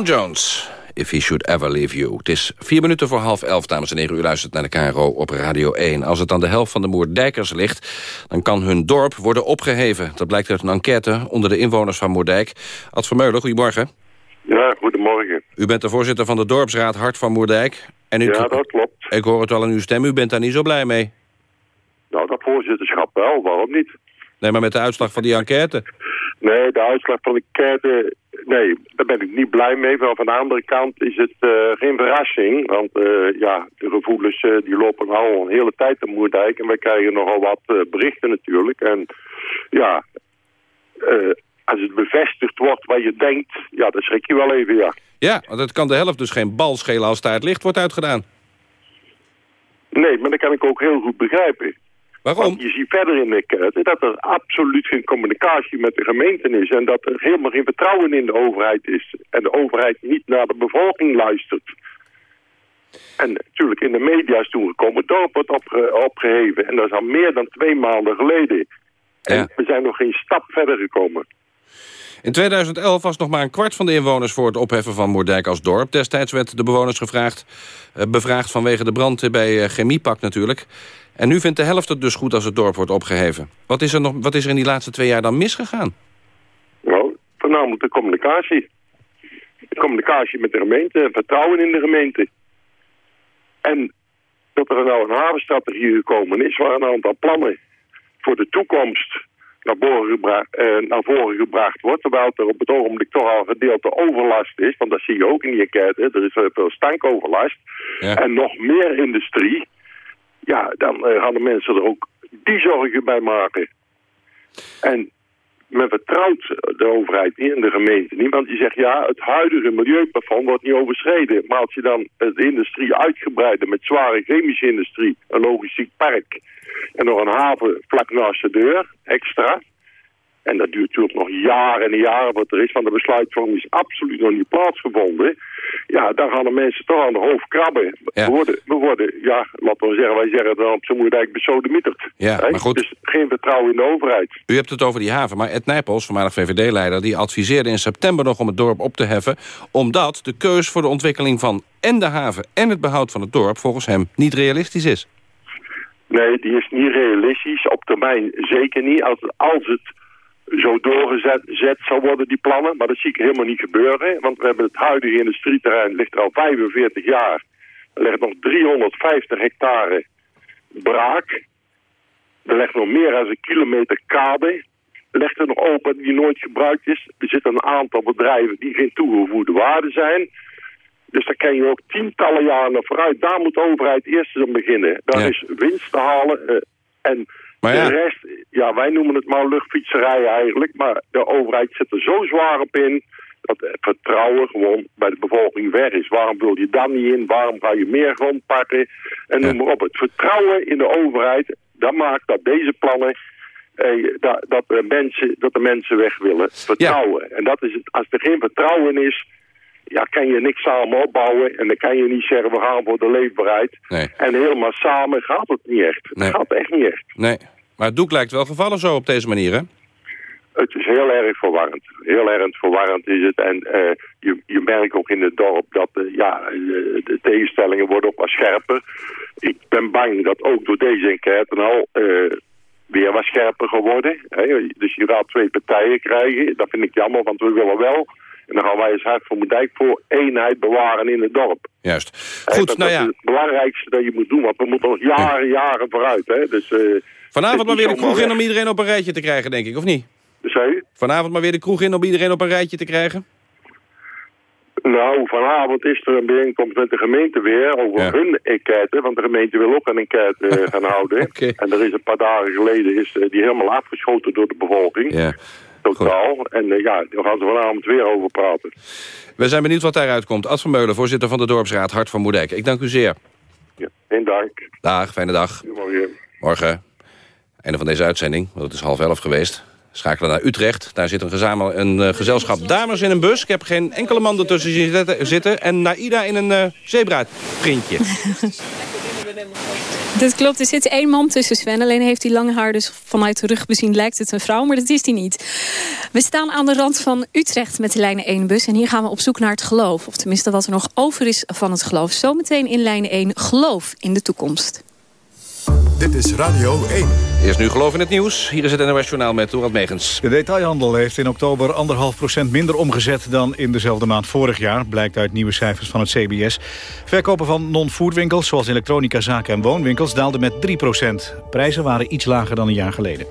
[SPEAKER 2] Tom Jones, If He Should Ever Leave You. Het is vier minuten voor half elf, dames en heren. U luistert naar de KRO op Radio 1. Als het aan de helft van de Moerdijkers ligt... dan kan hun dorp worden opgeheven. Dat blijkt uit een enquête onder de inwoners van Moerdijk. Ad Vermeulen, goedemorgen.
[SPEAKER 24] Ja, goedemorgen.
[SPEAKER 2] U bent de voorzitter van de dorpsraad Hart van Moerdijk. En u
[SPEAKER 24] Ja, dat klopt.
[SPEAKER 2] Ik hoor het wel aan uw stem, u bent daar niet zo blij mee.
[SPEAKER 24] Nou, dat voorzitterschap wel, waarom niet?
[SPEAKER 2] Nee, maar met de uitslag van die enquête.
[SPEAKER 24] Nee, de uitslag van de enquête, nee, daar ben ik niet blij mee. Maar van de andere kant is het eh, geen verrassing. Want eh, ja, de gevoelens eh, die lopen al een hele tijd in Moerdijk. En wij krijgen nogal wat berichten natuurlijk. En ja, als het bevestigd wordt wat je denkt, ja, dan schrik je wel even, ja.
[SPEAKER 2] Ja, want het kan de helft dus geen bal schelen als daar het licht wordt uitgedaan.
[SPEAKER 24] Nee, maar dat kan ik ook heel goed begrijpen.
[SPEAKER 2] Waarom?
[SPEAKER 24] Want je ziet verder in de enquête dat er absoluut geen communicatie met de gemeente is. En dat er helemaal geen vertrouwen in de overheid is. En de overheid niet naar de bevolking luistert. En natuurlijk in de media is toen gekomen, het dorp wordt opge- opgeheven. En dat is al meer dan twee maanden geleden. En we zijn nog geen stap verder gekomen.
[SPEAKER 2] In 2011 was nog maar een kwart van de inwoners voor het opheffen van Moerdijk als dorp. Destijds werd de bewoners gevraagd, eh, bevraagd vanwege de brand bij eh, Chemiepak natuurlijk. En nu vindt de helft het dus goed als het dorp wordt opgeheven. Wat is er, nog, wat is er in die laatste twee jaar dan misgegaan?
[SPEAKER 24] Nou, voornamelijk de communicatie. De communicatie met de gemeente, vertrouwen in de gemeente. En dat er nou een havenstrategie gekomen is waar een aantal plannen voor de toekomst naar voren, gebra eh, naar voren gebracht wordt. Terwijl er op het ogenblik toch al een gedeelte overlast is. Want dat zie je ook in die enquête. Er is eh, veel stankoverlast. En nog meer industrie. Ja, dan eh, gaan de mensen er ook die zorgen bij maken. En men vertrouwt de overheid niet en de gemeente niet. Want die zegt, ja, het huidige milieuplafond wordt niet overschreden. Maar als je dan de industrie uitgebreide met zware chemische industrie, een logistiek park en nog een haven vlak naast de deur, extra. En dat duurt natuurlijk nog jaren en jaren wat er is, want de besluitvorming is absoluut nog niet plaatsgevonden. Ja, daar gaan de mensen toch aan de hoofd krabben. We, worden, we worden, ja, laten we zeggen, wij zeggen dan op zo'n moerdijk besodemieterd.
[SPEAKER 2] Ja, maar goed.
[SPEAKER 24] Dus geen vertrouwen in de overheid.
[SPEAKER 2] U hebt het over die haven, maar Ed Nijpels, voormalig VVD-leider... die adviseerde in september nog om het dorp op te heffen... omdat de keus voor de ontwikkeling van en de haven en het behoud van het dorp... volgens hem niet realistisch is.
[SPEAKER 24] Nee, die is niet realistisch. Op termijn zeker niet. Als, als het zo doorgezet zet zou worden, die plannen. Maar dat zie ik helemaal niet gebeuren. Want we hebben het huidige industrieterrein, ligt er al 45 jaar. Er ligt nog 350 hectare braak. Er ligt nog meer dan een kilometer kade. Ligt er nog open die nooit gebruikt is. Er zitten een aantal bedrijven die geen toegevoegde waarde zijn. Dus daar kan je ook tientallen jaren naar vooruit. Daar moet de overheid eerst eens aan beginnen. Daar is winst te halen. eh, en
[SPEAKER 2] Maar ja.
[SPEAKER 24] de rest, ja, wij noemen het maar luchtfietserij eigenlijk. Maar de overheid zit er zo zwaar op in dat het vertrouwen gewoon bij de bevolking weg is. Waarom wil je dan niet in? Waarom ga je meer grond pakken? En noem maar op. Het vertrouwen in de overheid, dat maakt dat deze plannen... eh, dat, dat, de mensen, dat de mensen weg willen. Vertrouwen. En dat is het, als er geen vertrouwen is, ja, kan je niks samen opbouwen. En dan kan je niet zeggen, we gaan voor de leefbaarheid.
[SPEAKER 2] Nee.
[SPEAKER 24] En helemaal samen gaat het niet echt.
[SPEAKER 2] Nee.
[SPEAKER 24] Het gaat echt niet echt.
[SPEAKER 2] Nee, maar het doek lijkt wel gevallen zo op deze manier, hè?
[SPEAKER 24] Het is heel erg verwarrend. Heel erg verwarrend is het. En eh, je, je merkt ook in het dorp dat eh, ja, eh, de tegenstellingen worden ook wat scherper. Ik ben bang dat ook door deze enquête al eh, weer wat scherper geworden. Hè? Dus je gaat twee partijen krijgen. Dat vind ik jammer, want we willen wel. En dan gaan wij als Hart van Moerdijk voor eenheid bewaren in het dorp.
[SPEAKER 2] Juist. Goed,
[SPEAKER 24] dat,
[SPEAKER 2] nou ja.
[SPEAKER 24] is het belangrijkste dat je moet doen. Want we moeten nog jaren, jaren vooruit. Hè? Dus, eh,
[SPEAKER 2] Vanavond maar weer de kroeg in om iedereen op een rijtje te krijgen, denk ik, of niet? Vanavond maar weer de kroeg in om iedereen op een rijtje te krijgen?
[SPEAKER 24] Nou, vanavond is er een bijeenkomst met de gemeente weer over hun enquête. Want de gemeente wil ook een enquête eh, gaan houden. En er is een paar dagen geleden is, eh, die helemaal afgeschoten door de bevolking.
[SPEAKER 2] Ja.
[SPEAKER 24] Totaal. En eh, ja, daar gaan ze vanavond weer over praten.
[SPEAKER 2] We zijn benieuwd wat daaruit komt. Ad van Meulen, voorzitter van de dorpsraad Hart van Moerdijk. Ik dank u zeer.
[SPEAKER 24] Ja, geen dank.
[SPEAKER 2] Dag, fijne dag.
[SPEAKER 24] Goedemorgen.
[SPEAKER 2] Morgen. Einde van deze uitzending, want het is half elf geweest. Schakelen naar Utrecht. Daar zit een, gezamel, een eh, gezelschap dames in een bus. Ik heb geen enkele man ertussen zitten- zitten. En Naida in een uh, zebra-printje.
[SPEAKER 25] Dat klopt, er zit één man tussen Sven. Alleen heeft hij lange haar, dus vanuit de rug bezien lijkt het een vrouw. Maar dat is hij niet. We staan aan de rand van Utrecht met de lijnen 1 bus. En hier gaan we op zoek naar het geloof. Of tenminste wat er nog over is van het geloof. Zometeen in lijn 1 geloof in de toekomst.
[SPEAKER 1] Dit is Radio 1.
[SPEAKER 2] Eerst nu geloof in het nieuws. Hier is het NOS Journaal met Dorald Megens.
[SPEAKER 3] De detailhandel heeft in oktober 1,5% minder omgezet dan in dezelfde maand vorig jaar, blijkt uit nieuwe cijfers van het CBS. Verkopen van non-foodwinkels, zoals elektronicazaken en woonwinkels, daalden met 3%. Prijzen waren iets lager dan een jaar geleden.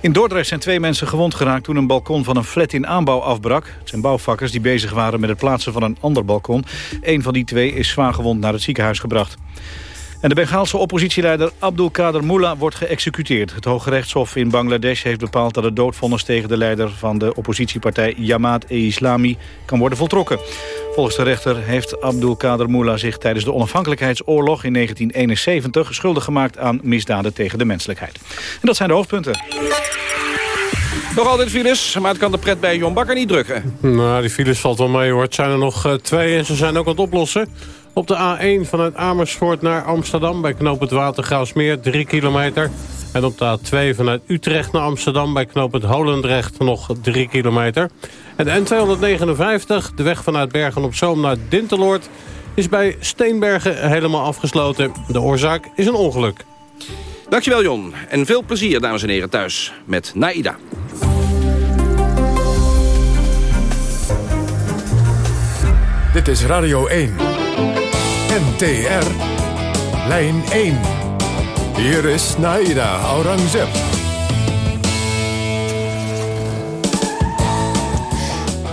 [SPEAKER 3] In Dordrecht zijn twee mensen gewond geraakt toen een balkon van een flat in aanbouw afbrak. Het zijn bouwvakkers die bezig waren met het plaatsen van een ander balkon. Een van die twee is zwaar gewond naar het ziekenhuis gebracht. En de Bengaalse oppositieleider Abdul Kader Mullah wordt geëxecuteerd. Het Hoge Rechtshof in Bangladesh heeft bepaald dat het doodvonnis tegen de leider van de oppositiepartij Jamaat-e-Islami kan worden voltrokken. Volgens de rechter heeft Abdul Kader Mullah zich tijdens de onafhankelijkheidsoorlog in 1971 schuldig gemaakt aan misdaden tegen de menselijkheid. En dat zijn de hoofdpunten.
[SPEAKER 2] Nog altijd files, maar het kan de pret bij Jon Bakker niet drukken.
[SPEAKER 5] Nou, die files valt wel mee hoor. Het zijn er nog eh, twee en ze zijn ook aan het oplossen. Op de A1 vanuit Amersfoort naar Amsterdam bij knoop het Watergraafsmeer 3 kilometer. En op de A2 vanuit Utrecht naar Amsterdam bij knoop het Holendrecht nog 3 kilometer. En de N259, de weg vanuit Bergen op Zoom naar Dinteloord... is bij Steenbergen helemaal afgesloten. De oorzaak is een ongeluk.
[SPEAKER 2] Dankjewel Jon. En veel plezier dames en heren thuis met Naida.
[SPEAKER 1] Dit is Radio 1. NTR. Lijn 1. Hier is Naida Aurangzeb.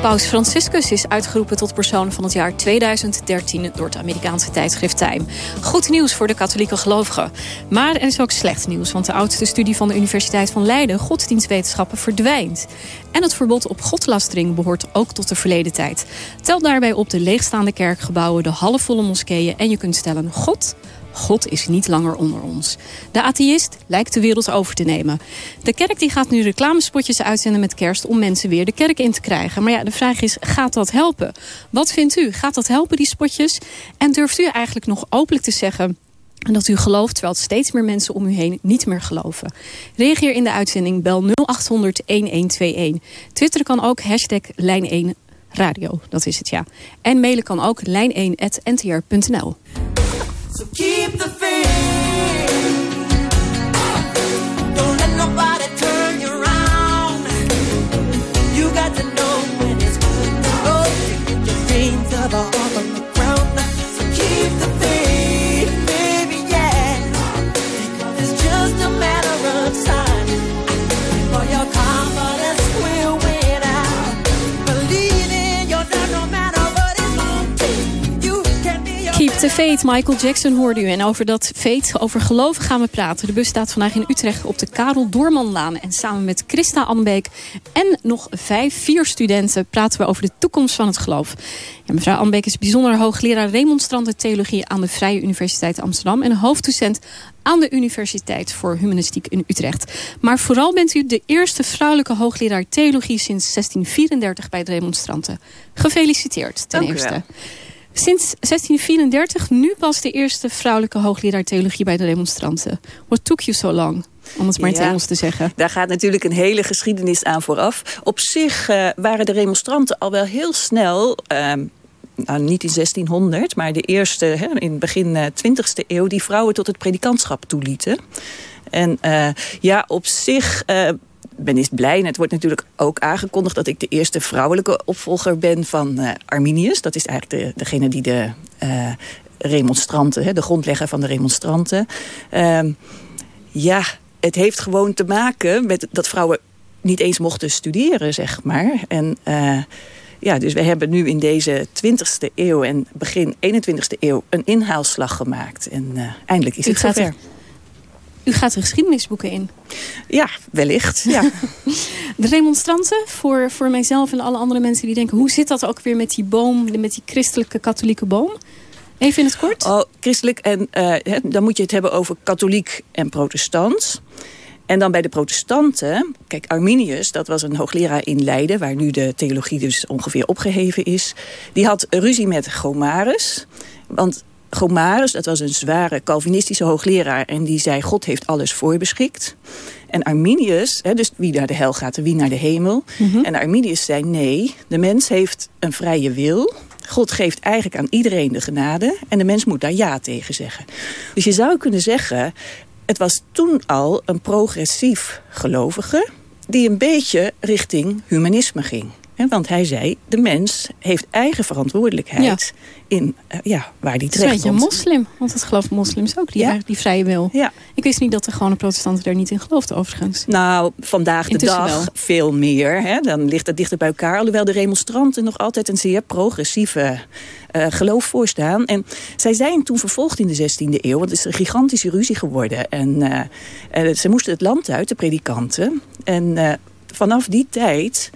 [SPEAKER 25] Paus Franciscus is uitgeroepen tot persoon van het jaar 2013 door het Amerikaanse tijdschrift Time. Goed nieuws voor de katholieke gelovigen. Maar er is ook slecht nieuws, want de oudste studie van de Universiteit van Leiden, godsdienstwetenschappen, verdwijnt. En het verbod op godlastering behoort ook tot de verleden tijd. Tel daarbij op de leegstaande kerkgebouwen, de halfvolle moskeeën en je kunt stellen: God God is niet langer onder ons. De atheïst lijkt de wereld over te nemen. De kerk die gaat nu reclamespotjes uitzenden met kerst... om mensen weer de kerk in te krijgen. Maar ja, de vraag is, gaat dat helpen? Wat vindt u? Gaat dat helpen, die spotjes? En durft u eigenlijk nog openlijk te zeggen... En dat u gelooft, terwijl steeds meer mensen om u heen niet meer geloven. Reageer in de uitzending, bel 0800-1121. Twitter kan ook, hashtag lijn1 radio, dat is het ja. En mailen kan ook lijn1.ntr.nl.
[SPEAKER 12] So keep the faith. The faith,
[SPEAKER 25] Michael Jackson hoorde u. En over dat faith, over geloven gaan we praten. De bus staat vandaag in Utrecht op de Karel Doormanlaan. En samen met Christa Anbeek en nog vijf, vier studenten... praten we over de toekomst van het geloof. Ja, mevrouw Anbeek is bijzonder hoogleraar remonstrante theologie... aan de Vrije Universiteit Amsterdam... en hoofddocent aan de Universiteit voor Humanistiek in Utrecht. Maar vooral bent u de eerste vrouwelijke hoogleraar theologie... sinds 1634 bij de remonstranten. Gefeliciteerd ten
[SPEAKER 26] Dank u
[SPEAKER 25] eerste.
[SPEAKER 26] wel.
[SPEAKER 25] Sinds 1634 nu pas de eerste vrouwelijke hoogleraar theologie bij de remonstranten. What took you so long? Om het maar in het
[SPEAKER 26] Ja.
[SPEAKER 25] Engels te zeggen.
[SPEAKER 26] Daar gaat natuurlijk een hele geschiedenis aan vooraf. Op zich eh, waren de remonstranten al wel heel snel... ehm, nou, niet in 1600, maar de eerste hè, in begin eh, 20e eeuw... die vrouwen tot het predikantschap toelieten. En eh, ja, op zich... ben is blij. En het wordt natuurlijk ook aangekondigd dat ik de eerste vrouwelijke opvolger ben van eh, Arminius. Dat is eigenlijk de, degene die de eh, remonstranten, hè, de grondlegger van de remonstranten. Ehm, ja, het heeft gewoon te maken met dat vrouwen niet eens mochten studeren, zeg maar. En eh, ja, dus we hebben nu in deze 20e eeuw en begin 21e eeuw een inhaalslag gemaakt. En eindelijk is
[SPEAKER 25] U
[SPEAKER 26] het
[SPEAKER 25] gaat
[SPEAKER 26] zover.
[SPEAKER 25] U gaat de geschiedenisboeken in.
[SPEAKER 26] Ja, wellicht. Ja.
[SPEAKER 25] De remonstranten, voor, voor mijzelf en alle andere mensen die denken... hoe zit dat ook weer met die boom, met die christelijke katholieke boom? Even in het kort.
[SPEAKER 26] Oh, christelijk en eh, dan moet je het hebben over katholiek en protestant. En dan bij de protestanten, kijk Arminius, dat was een hoogleraar in Leiden... waar nu de theologie dus ongeveer opgeheven is. Die had ruzie met Gomarus, want Gomarus, dat was een zware Calvinistische hoogleraar... en die zei, God heeft alles voorbeschikt. En Arminius, hè, dus wie naar de hel gaat en wie naar de hemel. En Arminius zei, nee, de mens heeft een vrije wil... God geeft eigenlijk aan iedereen de genade... en de mens moet daar ja tegen zeggen. Dus je zou kunnen zeggen... het was toen al een progressief gelovige... die een beetje richting humanisme ging. Want hij zei, de mens heeft eigen verantwoordelijkheid... in eh, ja, waar die
[SPEAKER 25] Het is een
[SPEAKER 26] terecht
[SPEAKER 25] beetje een moslim, want dat geloven moslims ook, die, die vrije wil.
[SPEAKER 26] Ja.
[SPEAKER 25] Ik wist niet dat de gewone protestanten daar niet in geloofden, overigens.
[SPEAKER 26] Nou, vandaag de
[SPEAKER 25] Intussen
[SPEAKER 26] dag
[SPEAKER 25] wel.
[SPEAKER 26] veel meer. Hè? Dan ligt het dichter bij elkaar. Alhoewel de remonstranten nog altijd een zeer progressieve eh, geloof voorstaan. En zij zijn toen vervolgd in de 16e eeuw. Want het is een gigantische ruzie geworden. En eh, ze moesten het land uit, de predikanten. En vanaf die tijd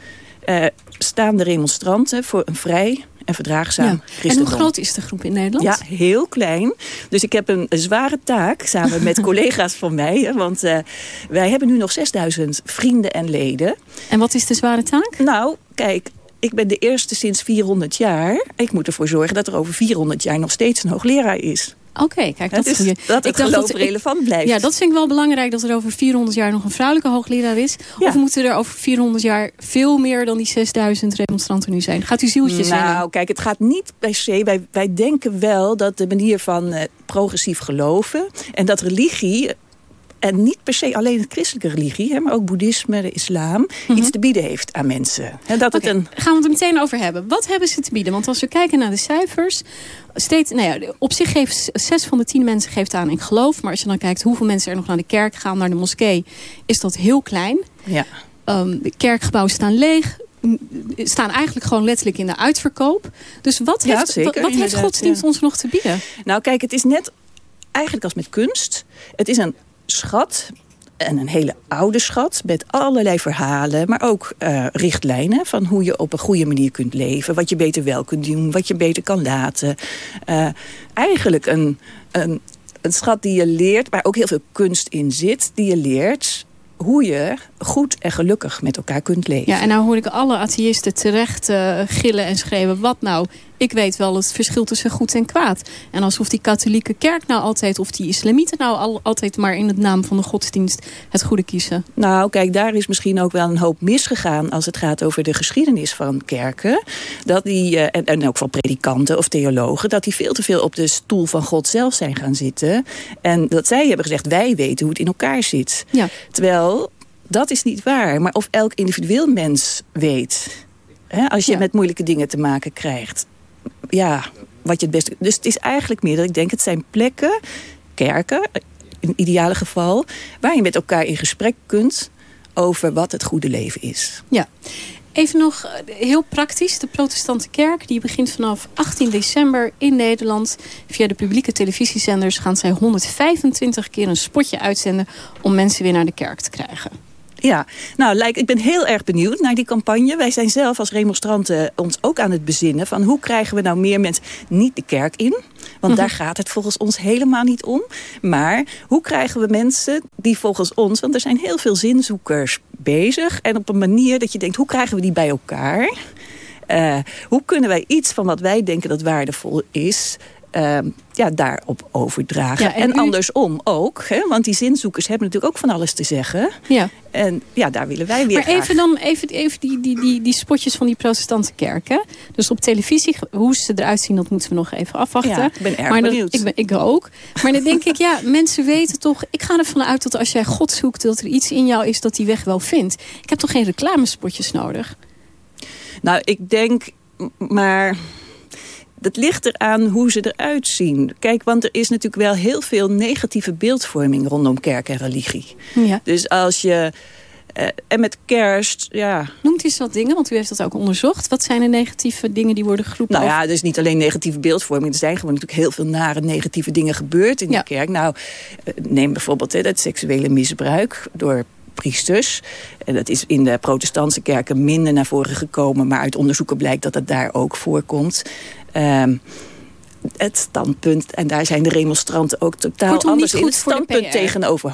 [SPEAKER 26] staan de remonstranten voor een vrij en verdraagzaam
[SPEAKER 25] Ja. En hoe groot is de groep in Nederland?
[SPEAKER 26] Ja, heel klein. Dus ik heb een, zware taak samen met collega's van mij. Want eh, wij hebben nu nog 6000 vrienden en leden.
[SPEAKER 25] En wat is de zware taak?
[SPEAKER 26] Nou, kijk, ik ben de eerste sinds 400 jaar. Ik moet ervoor zorgen dat er over 400 jaar nog steeds een hoogleraar is.
[SPEAKER 25] Oké, kijk, dat, is goeie.
[SPEAKER 26] dat het
[SPEAKER 25] Ik
[SPEAKER 26] geloof relevant blijft.
[SPEAKER 25] Ja, dat vind ik wel belangrijk dat er over 400 jaar nog een vrouwelijke hoogleraar is. Of moeten er over 400 jaar veel meer dan die 6000 remonstranten nu zijn? Gaat u zieltjes
[SPEAKER 26] Nou,
[SPEAKER 25] wennen?
[SPEAKER 26] kijk, het gaat niet per se. Wij, wij denken wel dat de manier van eh, progressief geloven... en dat religie... En niet per se alleen de christelijke religie, hè, maar ook boeddhisme, de islam, iets te bieden heeft aan mensen. Hè, dat het een
[SPEAKER 25] Gaan we het er meteen over hebben. Wat hebben ze te bieden? Want als we kijken naar de cijfers... Steeds, nou ja, op zich geeft zes van de tien mensen geeft aan in geloof. Maar als je dan kijkt hoeveel mensen er nog naar de kerk gaan, naar de moskee... is dat heel klein.
[SPEAKER 26] Ja.
[SPEAKER 25] Ehm, de kerkgebouwen staan leeg. Staan eigenlijk gewoon letterlijk in de uitverkoop. Dus wat
[SPEAKER 26] Ja,
[SPEAKER 25] heeft,
[SPEAKER 26] zeker,
[SPEAKER 25] wat, heeft godsdienst
[SPEAKER 26] ja.
[SPEAKER 25] ons nog te bieden?
[SPEAKER 26] Nou, kijk, het is net eigenlijk als met kunst. Het is een schat. En een hele oude schat met allerlei verhalen, maar ook eh, richtlijnen van hoe je op een goede manier kunt leven, wat je beter wel kunt doen, wat je beter kan laten. Eh, eigenlijk een, een, een schat die je leert, waar ook heel veel kunst in zit, die je leert hoe je goed en gelukkig met elkaar kunt leven.
[SPEAKER 25] Ja, en nou hoor ik alle atheïsten terecht eh, gillen en schreeuwen. Wat nou? Ik weet wel het verschil tussen goed en kwaad. En alsof die katholieke kerk nou altijd... of die islamieten nou al, altijd maar in het naam van de godsdienst... het goede kiezen.
[SPEAKER 26] Nou, kijk, daar is misschien ook wel een hoop misgegaan... als het gaat over de geschiedenis van kerken. Dat die, eh, en, en ook van predikanten of theologen... dat die veel te veel op de stoel van God zelf zijn gaan zitten. En dat zij hebben gezegd, wij weten hoe het in elkaar zit.
[SPEAKER 25] Ja.
[SPEAKER 26] Terwijl, dat is niet waar. Maar of elk individueel mens weet... Hè, als je
[SPEAKER 25] Ja.
[SPEAKER 26] met moeilijke dingen te maken krijgt... ja, wat je het beste... Dus het is eigenlijk meer dat ik denk, het zijn plekken, kerken... in het ideale geval, waar je met elkaar in gesprek kunt... over wat het goede leven is.
[SPEAKER 25] Ja. Even nog heel praktisch. De protestante kerk die begint vanaf 18 december in Nederland. Via de publieke televisiezenders gaan zij 125 keer een spotje uitzenden... om mensen weer naar de kerk te krijgen.
[SPEAKER 26] Ja, nou, lijkt, ik ben heel erg benieuwd naar die campagne. Wij zijn zelf als remonstranten ons ook aan het bezinnen... van hoe krijgen we nou meer mensen niet de kerk in... Want daar gaat het volgens ons helemaal niet om. Maar hoe krijgen we mensen die volgens ons... want er zijn heel veel zinzoekers bezig... en op een manier dat je denkt, hoe krijgen we die bij elkaar? Eh, hoe kunnen wij iets van wat wij denken dat waardevol is... eh, ja, daarop overdragen.
[SPEAKER 25] Ja, en
[SPEAKER 26] en
[SPEAKER 25] u-
[SPEAKER 26] andersom ook. Hè? Want die zinzoekers hebben natuurlijk ook van alles te zeggen.
[SPEAKER 25] Ja.
[SPEAKER 26] En ja, daar willen wij weer
[SPEAKER 25] Maar
[SPEAKER 26] graag-
[SPEAKER 25] even dan even, even die, die, die, die spotjes van die protestante kerken. Dus op televisie, hoe ze eruit zien, dat moeten we nog even afwachten.
[SPEAKER 26] Ja, ik ben erg
[SPEAKER 25] maar
[SPEAKER 26] benieuwd.
[SPEAKER 25] ik, ben, ik ook. Maar dan denk ik, ja, mensen weten toch... Ik ga ervan uit dat als jij God zoekt, dat er iets in jou is dat die weg wel vindt. Ik heb toch geen reclamespotjes nodig?
[SPEAKER 26] Nou, ik denk, maar dat ligt eraan hoe ze eruit zien. Kijk, want er is natuurlijk wel heel veel negatieve beeldvorming rondom kerk en religie.
[SPEAKER 25] Ja.
[SPEAKER 26] Dus als je... eh, en met kerst, ja...
[SPEAKER 25] Noemt u eens wat dingen, want u heeft dat ook onderzocht. Wat zijn de negatieve dingen die worden geroepen?
[SPEAKER 26] Nou ja, dus niet alleen negatieve beeldvorming. Er zijn gewoon natuurlijk heel veel nare negatieve dingen gebeurd in de kerk. Nou, eh, neem bijvoorbeeld hè, het seksuele misbruik door priesters. En dat is in de protestantse kerken minder naar voren gekomen. Maar uit onderzoeken blijkt dat het daar ook voorkomt. Ehm, het standpunt, en daar zijn de remonstranten ook totaal anders in. Het standpunt tegenover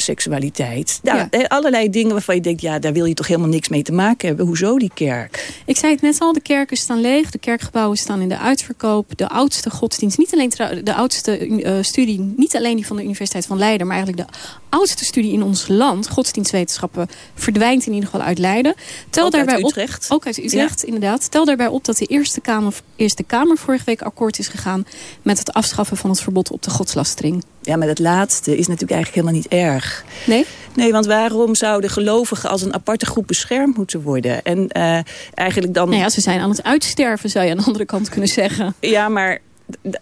[SPEAKER 26] seksualiteit. Nou, eh, Allerlei dingen waarvan je denkt, ja, daar wil je toch helemaal niks mee te maken hebben. Hoezo die kerk?
[SPEAKER 25] Ik zei het net al, de kerken staan leeg. De kerkgebouwen staan in de uitverkoop. De oudste godsdienst, niet alleen de oudste eh, studie... niet alleen die van de Universiteit van Leiden... maar eigenlijk de oudste studie in ons land... godsdienstwetenschappen, verdwijnt in ieder geval uit Leiden. Tel
[SPEAKER 26] Ook uit
[SPEAKER 25] daarbij
[SPEAKER 26] Utrecht.
[SPEAKER 25] Op, ook uit Utrecht, inderdaad. Tel daarbij op dat de Eerste Kamer, Eerste Kamer vorige week akkoord is gegaan... met het afschaffen van het verbod op de godslastering.
[SPEAKER 26] Ja, maar dat laatste is natuurlijk eigenlijk helemaal niet erg.
[SPEAKER 25] Nee?
[SPEAKER 26] Nee, want waarom zouden gelovigen als een aparte groep beschermd moeten worden? En eh, eigenlijk dan...
[SPEAKER 25] Nou ja, ze zijn aan het uitsterven, zou je aan de andere kant kunnen zeggen.
[SPEAKER 26] Ja, maar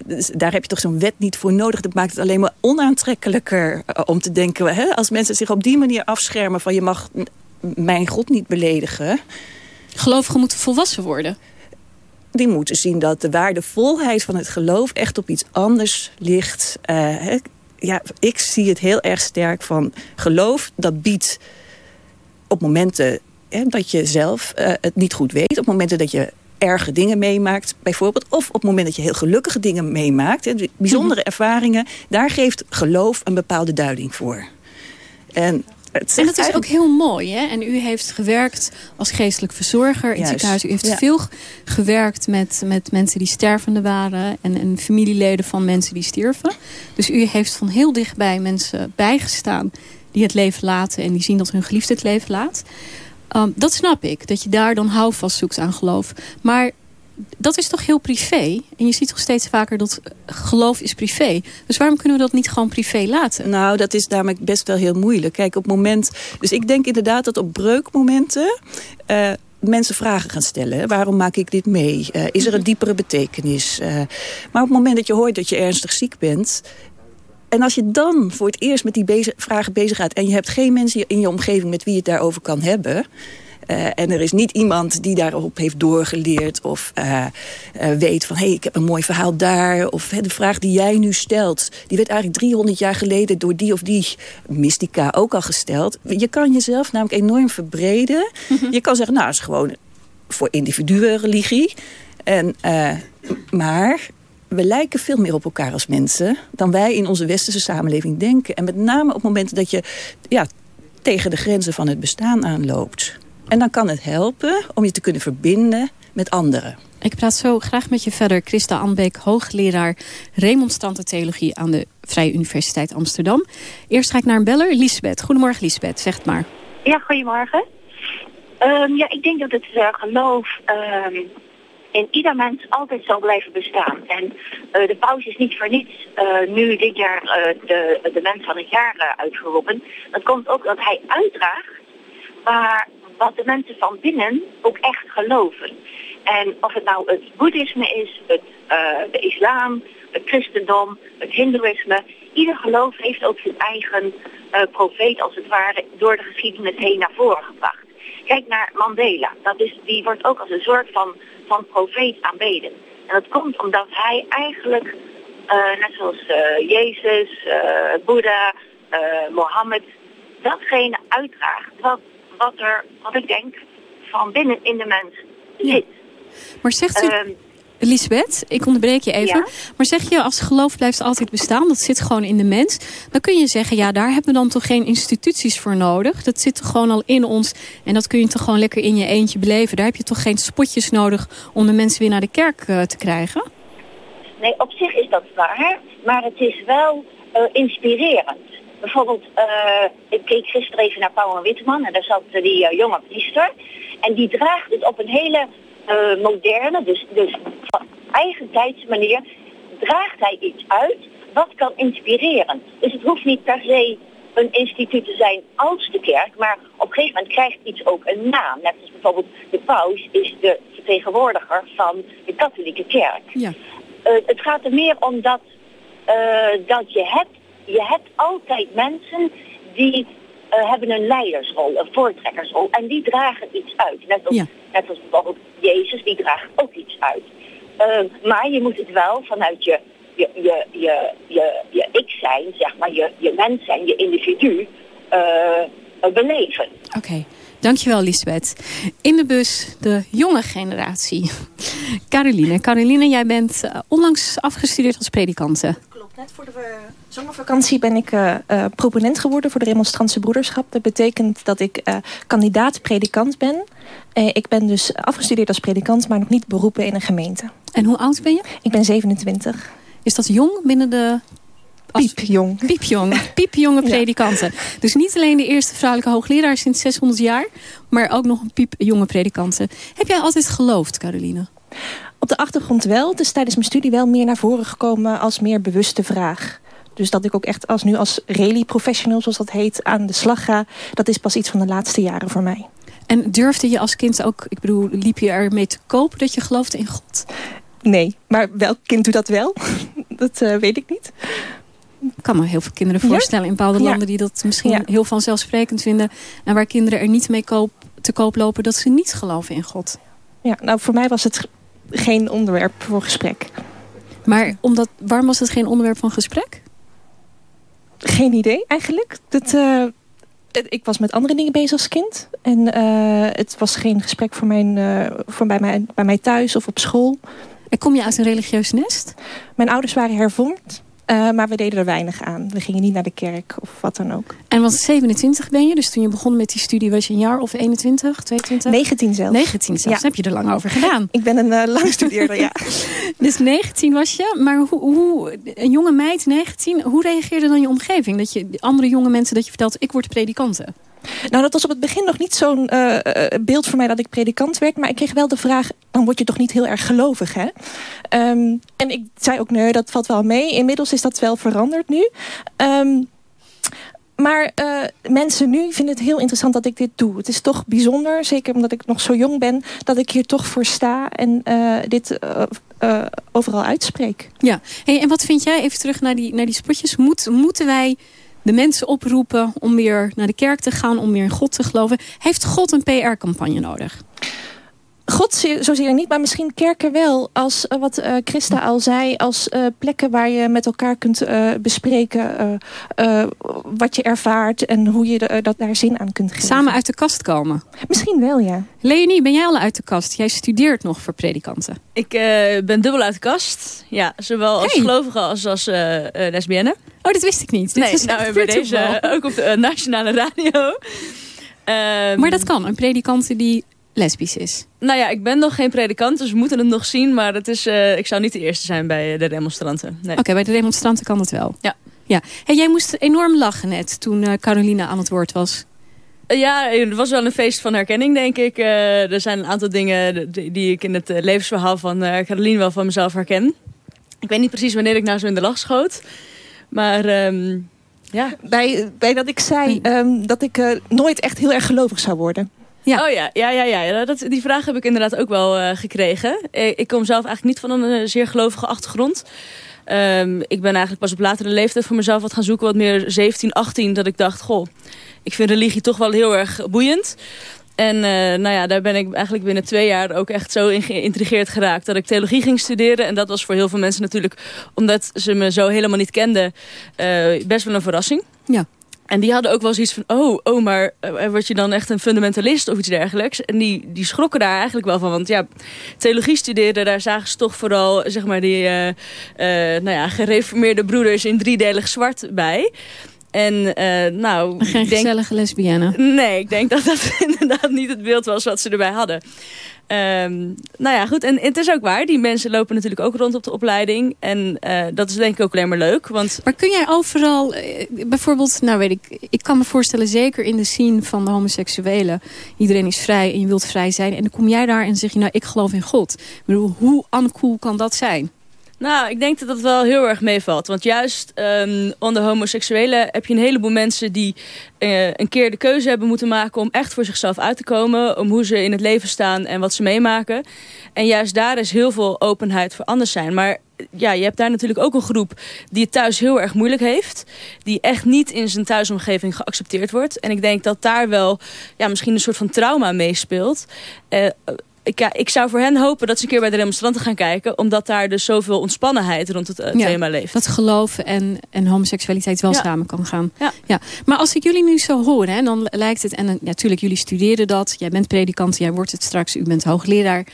[SPEAKER 26] dus daar heb je toch zo'n wet niet voor nodig. Dat maakt het alleen maar onaantrekkelijker eh, om te denken... Hè, als mensen zich op die manier afschermen van je mag mijn God niet beledigen...
[SPEAKER 25] Gelovigen moeten volwassen worden.
[SPEAKER 26] Die moeten zien dat de waardevolheid van het geloof echt op iets anders ligt. Eh, ja, ik zie het heel erg sterk van geloof. Dat biedt op momenten hè, dat je zelf eh, het niet goed weet. Op momenten dat je erge dingen meemaakt, bijvoorbeeld. Of op het moment dat je heel gelukkige dingen meemaakt. Hè, bijzondere ervaringen. Daar geeft geloof een bepaalde duiding voor. En, het
[SPEAKER 25] En dat is ook heel mooi. Hè? En u heeft gewerkt als geestelijk verzorger in het ziekenhuis. U heeft
[SPEAKER 26] ja.
[SPEAKER 25] veel gewerkt met, met mensen die stervende waren. En, en familieleden van mensen die stierven. Dus u heeft van heel dichtbij mensen bijgestaan die het leven laten. En die zien dat hun geliefde het leven laat. Um, dat snap ik. Dat je daar dan houvast zoekt aan geloof. Maar dat is toch heel privé? En je ziet toch steeds vaker dat geloof is privé. Dus waarom kunnen we dat niet gewoon privé laten?
[SPEAKER 26] Nou, dat is namelijk best wel heel moeilijk. Kijk, op het moment... Dus ik denk inderdaad dat op breukmomenten... eh, mensen vragen gaan stellen. Waarom maak ik dit mee? Eh, is er een diepere betekenis? Eh, maar op het moment dat je hoort dat je ernstig ziek bent... En als je dan voor het eerst met die bezig, vragen bezig gaat... en je hebt geen mensen in je omgeving met wie je het daarover kan hebben... eh, en er is niet iemand die daarop heeft doorgeleerd... of eh, eh, weet van, hé, hey, ik heb een mooi verhaal daar... of hè, de vraag die jij nu stelt... die werd eigenlijk 300 jaar geleden door die of die mystica ook al gesteld. Je kan jezelf namelijk enorm verbreden. Je kan zeggen, nou, het is gewoon voor individuen religie. En, maar we lijken veel meer op elkaar als mensen... dan wij in onze westerse samenleving denken. En met name op momenten dat je ja, tegen de grenzen van het bestaan aanloopt. En dan kan het helpen om je te kunnen verbinden met anderen.
[SPEAKER 25] Ik praat zo graag met je verder. Christa Anbeek, hoogleraar remonstrante theologie aan de Vrije Universiteit Amsterdam. Eerst ga ik naar een beller, Lisbeth. Goedemorgen Lisbeth, zeg het maar.
[SPEAKER 27] Ja, goedemorgen. Ehm, ja, ik denk dat het eh, geloof ehm, in ieder mens altijd zal blijven bestaan. En eh, de paus is niet voor niets eh, nu dit jaar eh, de, de mens van het jaar uitgeroepen. Dat komt ook dat hij uitdraagt maar wat de mensen van binnen ook echt geloven. En of het nou het boeddhisme is, het, eh, de islam, het christendom, het hindoeïsme. Ieder geloof heeft ook zijn eigen eh, profeet als het ware door de geschiedenis heen naar voren gebracht. Kijk naar Mandela. Dat is, die wordt ook als een soort van, van profeet aanbeden. En dat komt omdat hij eigenlijk, eh, net zoals Jezus, Boeddha, Mohammed, datgene uitdraagt wat, wat, er, wat ik denk van binnen in de mens zit.
[SPEAKER 25] Maar zegt u,
[SPEAKER 27] Ehm,
[SPEAKER 25] Lisbeth, ik onderbreek je even.
[SPEAKER 27] Ja?
[SPEAKER 25] Maar zeg je, als geloof blijft altijd bestaan, dat zit gewoon in de mens. Dan kun je zeggen, ja, daar hebben we dan toch geen instituties voor nodig. Dat zit toch gewoon al in ons. En dat kun je toch gewoon lekker in je eentje beleven. Daar heb je toch geen spotjes nodig om de mensen weer naar de kerk eh, te krijgen?
[SPEAKER 27] Nee, op zich is dat waar, maar het is wel eh, inspirerend. Bijvoorbeeld, eh, ik keek gisteren even naar Paul Witteman en daar zat die eh, jonge priester. En die draagt het op een hele eh, moderne, dus, dus van eigen tijdse manier, draagt hij iets uit wat kan inspireren. Dus het hoeft niet per se een instituut te zijn als de kerk, maar op een gegeven moment krijgt iets ook een naam. Net als bijvoorbeeld de paus is de vertegenwoordiger van de katholieke kerk.
[SPEAKER 25] Ja.
[SPEAKER 27] Het gaat er meer om dat, dat je hebt, je hebt altijd mensen die eh, hebben een leidersrol, een voortrekkersrol. En die dragen iets uit. Net als, net als bijvoorbeeld Jezus, die draagt ook iets uit. Eh, maar je moet het wel vanuit je, je, je, je, je, je ik zijn, zeg maar, je, je mens zijn, je individu, eh, beleven.
[SPEAKER 25] Oké, dankjewel Lisbeth. In de bus de jonge generatie. Caroline, Caroline, jij bent eh, onlangs afgestudeerd als predikante.
[SPEAKER 28] Net voor de eh, zomervakantie ben ik eh, eh, proponent geworden voor de Remonstrantse Broederschap. Dat betekent dat ik eh, kandidaat-predikant ben. Ik ben dus afgestudeerd als predikant, maar nog niet beroepen in een gemeente.
[SPEAKER 25] En hoe oud ben je?
[SPEAKER 28] Ik ben 27.
[SPEAKER 25] Is dat jong binnen de...
[SPEAKER 28] Piepjong.
[SPEAKER 25] Piepjong. Piepjonge predikanten. Dus niet alleen de eerste vrouwelijke hoogleraar sinds 600 jaar... maar ook nog een piepjonge predikanten. Heb jij altijd geloofd, Caroline?
[SPEAKER 28] Op de achtergrond wel. Het is tijdens mijn studie wel meer naar voren gekomen als meer bewuste vraag. Dus dat ik ook echt als nu als rally professional, zoals dat heet, aan de slag ga. Dat is pas iets van de laatste jaren voor mij.
[SPEAKER 25] En durfde je als kind ook, ik bedoel, liep je ermee te koop dat je geloofde in God?
[SPEAKER 28] Nee, maar welk kind doet dat wel? dat eh, weet ik niet.
[SPEAKER 25] Ik kan me heel veel kinderen
[SPEAKER 28] Ja?
[SPEAKER 25] voorstellen in bepaalde
[SPEAKER 28] Ja.
[SPEAKER 25] landen die dat misschien
[SPEAKER 28] Ja.
[SPEAKER 25] heel vanzelfsprekend vinden. En waar kinderen er niet mee koop, te koop lopen dat ze niet geloven in God.
[SPEAKER 28] Ja, nou voor mij was het geen onderwerp voor gesprek.
[SPEAKER 25] Maar omdat, waarom was het geen onderwerp van gesprek?
[SPEAKER 28] Geen idee eigenlijk. Dat, eh, ik was met andere dingen bezig als kind. En eh, het was geen gesprek voor, mijn, eh, voor bij, mij, bij mij thuis of op school.
[SPEAKER 25] En kom je uit een religieus nest?
[SPEAKER 28] Mijn ouders waren hervormd. Eh, maar we deden er weinig aan. We gingen niet naar de kerk of wat dan ook.
[SPEAKER 25] En want 27 ben je, dus toen je begon met die studie was je een jaar of 21, 22?
[SPEAKER 28] 19 zelfs.
[SPEAKER 25] 19 zelfs,
[SPEAKER 28] Ja.
[SPEAKER 25] heb je er lang over gedaan.
[SPEAKER 28] Ik ben een uh, langstudeerder, ja.
[SPEAKER 25] Dus 19 was je, maar hoe, hoe, een jonge meid, 19, hoe reageerde dan je omgeving? Dat je andere jonge mensen dat je vertelt, ik word predikante.
[SPEAKER 28] Nou, dat was op het begin nog niet zo'n eh, eh, beeld voor mij dat ik predikant werd. Maar ik kreeg wel de vraag, dan word je toch niet heel erg gelovig, hè? Ehm, en ik zei ook, nee, dat valt wel mee. Inmiddels is dat wel veranderd nu. Ehm, maar eh, mensen nu vinden het heel interessant dat ik dit doe. Het is toch bijzonder, zeker omdat ik nog zo jong ben... dat ik hier toch voor sta en eh, dit eh, overal uitspreek.
[SPEAKER 25] Ja, hey, en wat vind jij, even terug naar die, naar die spotjes... Moet, moeten wij de mensen oproepen om weer naar de kerk te gaan... om meer in God te geloven? Heeft God een PR-campagne nodig?
[SPEAKER 28] God zeer- zozeer niet, maar misschien kerken wel. Als eh, wat eh, Christa al zei, als eh, plekken waar je met elkaar kunt eh, bespreken wat je ervaart en hoe je de- dat daar zin aan kunt geven.
[SPEAKER 25] Samen uit de kast komen?
[SPEAKER 28] Misschien wel, ja.
[SPEAKER 25] Leonie, ben jij al uit de kast? Jij studeert nog voor predikanten.
[SPEAKER 29] Ik eh, ben dubbel uit de kast. Ja, zowel als
[SPEAKER 25] Hey.
[SPEAKER 29] gelovige als als lesbienne.
[SPEAKER 25] Oh, dat wist ik niet. Dit
[SPEAKER 29] nee,
[SPEAKER 25] is
[SPEAKER 29] nou,
[SPEAKER 25] echt
[SPEAKER 29] bij deze ook op de nationale radio. Ehm,
[SPEAKER 25] Maar dat kan, een predikante die lesbisch is.
[SPEAKER 29] Nou ja, ik ben nog geen predikant, dus we moeten het nog zien. Maar het is, eh, ik zou niet de eerste zijn bij eh, de demonstranten. Nee.
[SPEAKER 25] Oké, bij de demonstranten kan het wel.
[SPEAKER 29] Ja.
[SPEAKER 25] ja. Hey, jij moest enorm lachen net toen eh, Caroline aan het woord was.
[SPEAKER 29] Ja, het was wel een feest van herkenning, denk ik. Eh, er zijn een aantal dingen die, die ik in het levensverhaal van eh Caroline wel van mezelf herken. Ik weet niet precies wanneer ik nou zo in de lach schoot. Maar ehm, ja.
[SPEAKER 28] Bij, bij dat ik zei ehm, dat ik eh, nooit echt heel erg gelovig zou worden.
[SPEAKER 25] Ja.
[SPEAKER 29] Oh ja, ja, ja, ja. Dat, die vraag heb ik inderdaad ook wel eh, gekregen. Eh, ik kom zelf eigenlijk niet van een eh, zeer gelovige achtergrond. Ehm, ik ben eigenlijk pas op latere leeftijd voor mezelf wat gaan zoeken, wat meer 17, 18, dat ik dacht, goh, ik vind religie toch wel heel erg boeiend. En nou ja, daar ben ik eigenlijk binnen twee jaar ook echt zo in geïntrigeerd geraakt dat ik theologie ging studeren. En dat was voor heel veel mensen natuurlijk, omdat ze me zo helemaal niet kenden, best wel een verrassing.
[SPEAKER 25] Ja.
[SPEAKER 29] En die hadden ook wel zoiets van, oh, oh maar eh, word je dan echt een fundamentalist of iets dergelijks? En die, die schrokken daar eigenlijk wel van. Want ja, theologie studeren, daar zagen ze toch vooral, zeg maar, die eh, eh, nou ja, gereformeerde broeders in driedelig zwart bij. En eh, nou...
[SPEAKER 25] Geen
[SPEAKER 29] denk,
[SPEAKER 25] gezellige lesbienne.
[SPEAKER 29] Nee, ik denk dat dat inderdaad niet het beeld was wat ze erbij hadden. Ehm, nou ja, goed. En het is ook waar. Die mensen lopen natuurlijk ook rond op de opleiding. En eh, dat is denk ik ook alleen maar leuk. Want
[SPEAKER 25] Maar kun jij overal, eh, bijvoorbeeld, nou weet ik, ik kan me voorstellen, zeker in de scene van de homoseksuelen, iedereen is vrij en je wilt vrij zijn. En dan kom jij daar en zeg je, nou, ik geloof in God. Ik bedoel, hoe uncool kan dat zijn?
[SPEAKER 29] Nou, ik denk dat dat wel heel erg meevalt. Want juist ehm, onder homoseksuelen heb je een heleboel mensen die eh, een keer de keuze hebben moeten maken om echt voor zichzelf uit te komen. Om hoe ze in het leven staan en wat ze meemaken. En juist daar is heel veel openheid voor anders zijn. Maar ja, je hebt daar natuurlijk ook een groep die het thuis heel erg moeilijk heeft. Die echt niet in zijn thuisomgeving geaccepteerd wordt. En ik denk dat daar wel ja, misschien een soort van trauma meespeelt. Eh, ik, ja, ik zou voor hen hopen dat ze een keer bij de demonstranten gaan kijken. Omdat daar dus zoveel ontspannenheid rond het eh,
[SPEAKER 25] Ja,
[SPEAKER 29] thema leeft.
[SPEAKER 25] Dat geloof en, en homoseksualiteit wel
[SPEAKER 29] Ja.
[SPEAKER 25] samen kan gaan.
[SPEAKER 29] Ja.
[SPEAKER 25] Ja. Maar als ik jullie nu zo hoor, hè, dan lijkt het... en eh, natuurlijk, jullie studeren dat. Jij bent predikant, jij wordt het straks. U bent hoogleraar.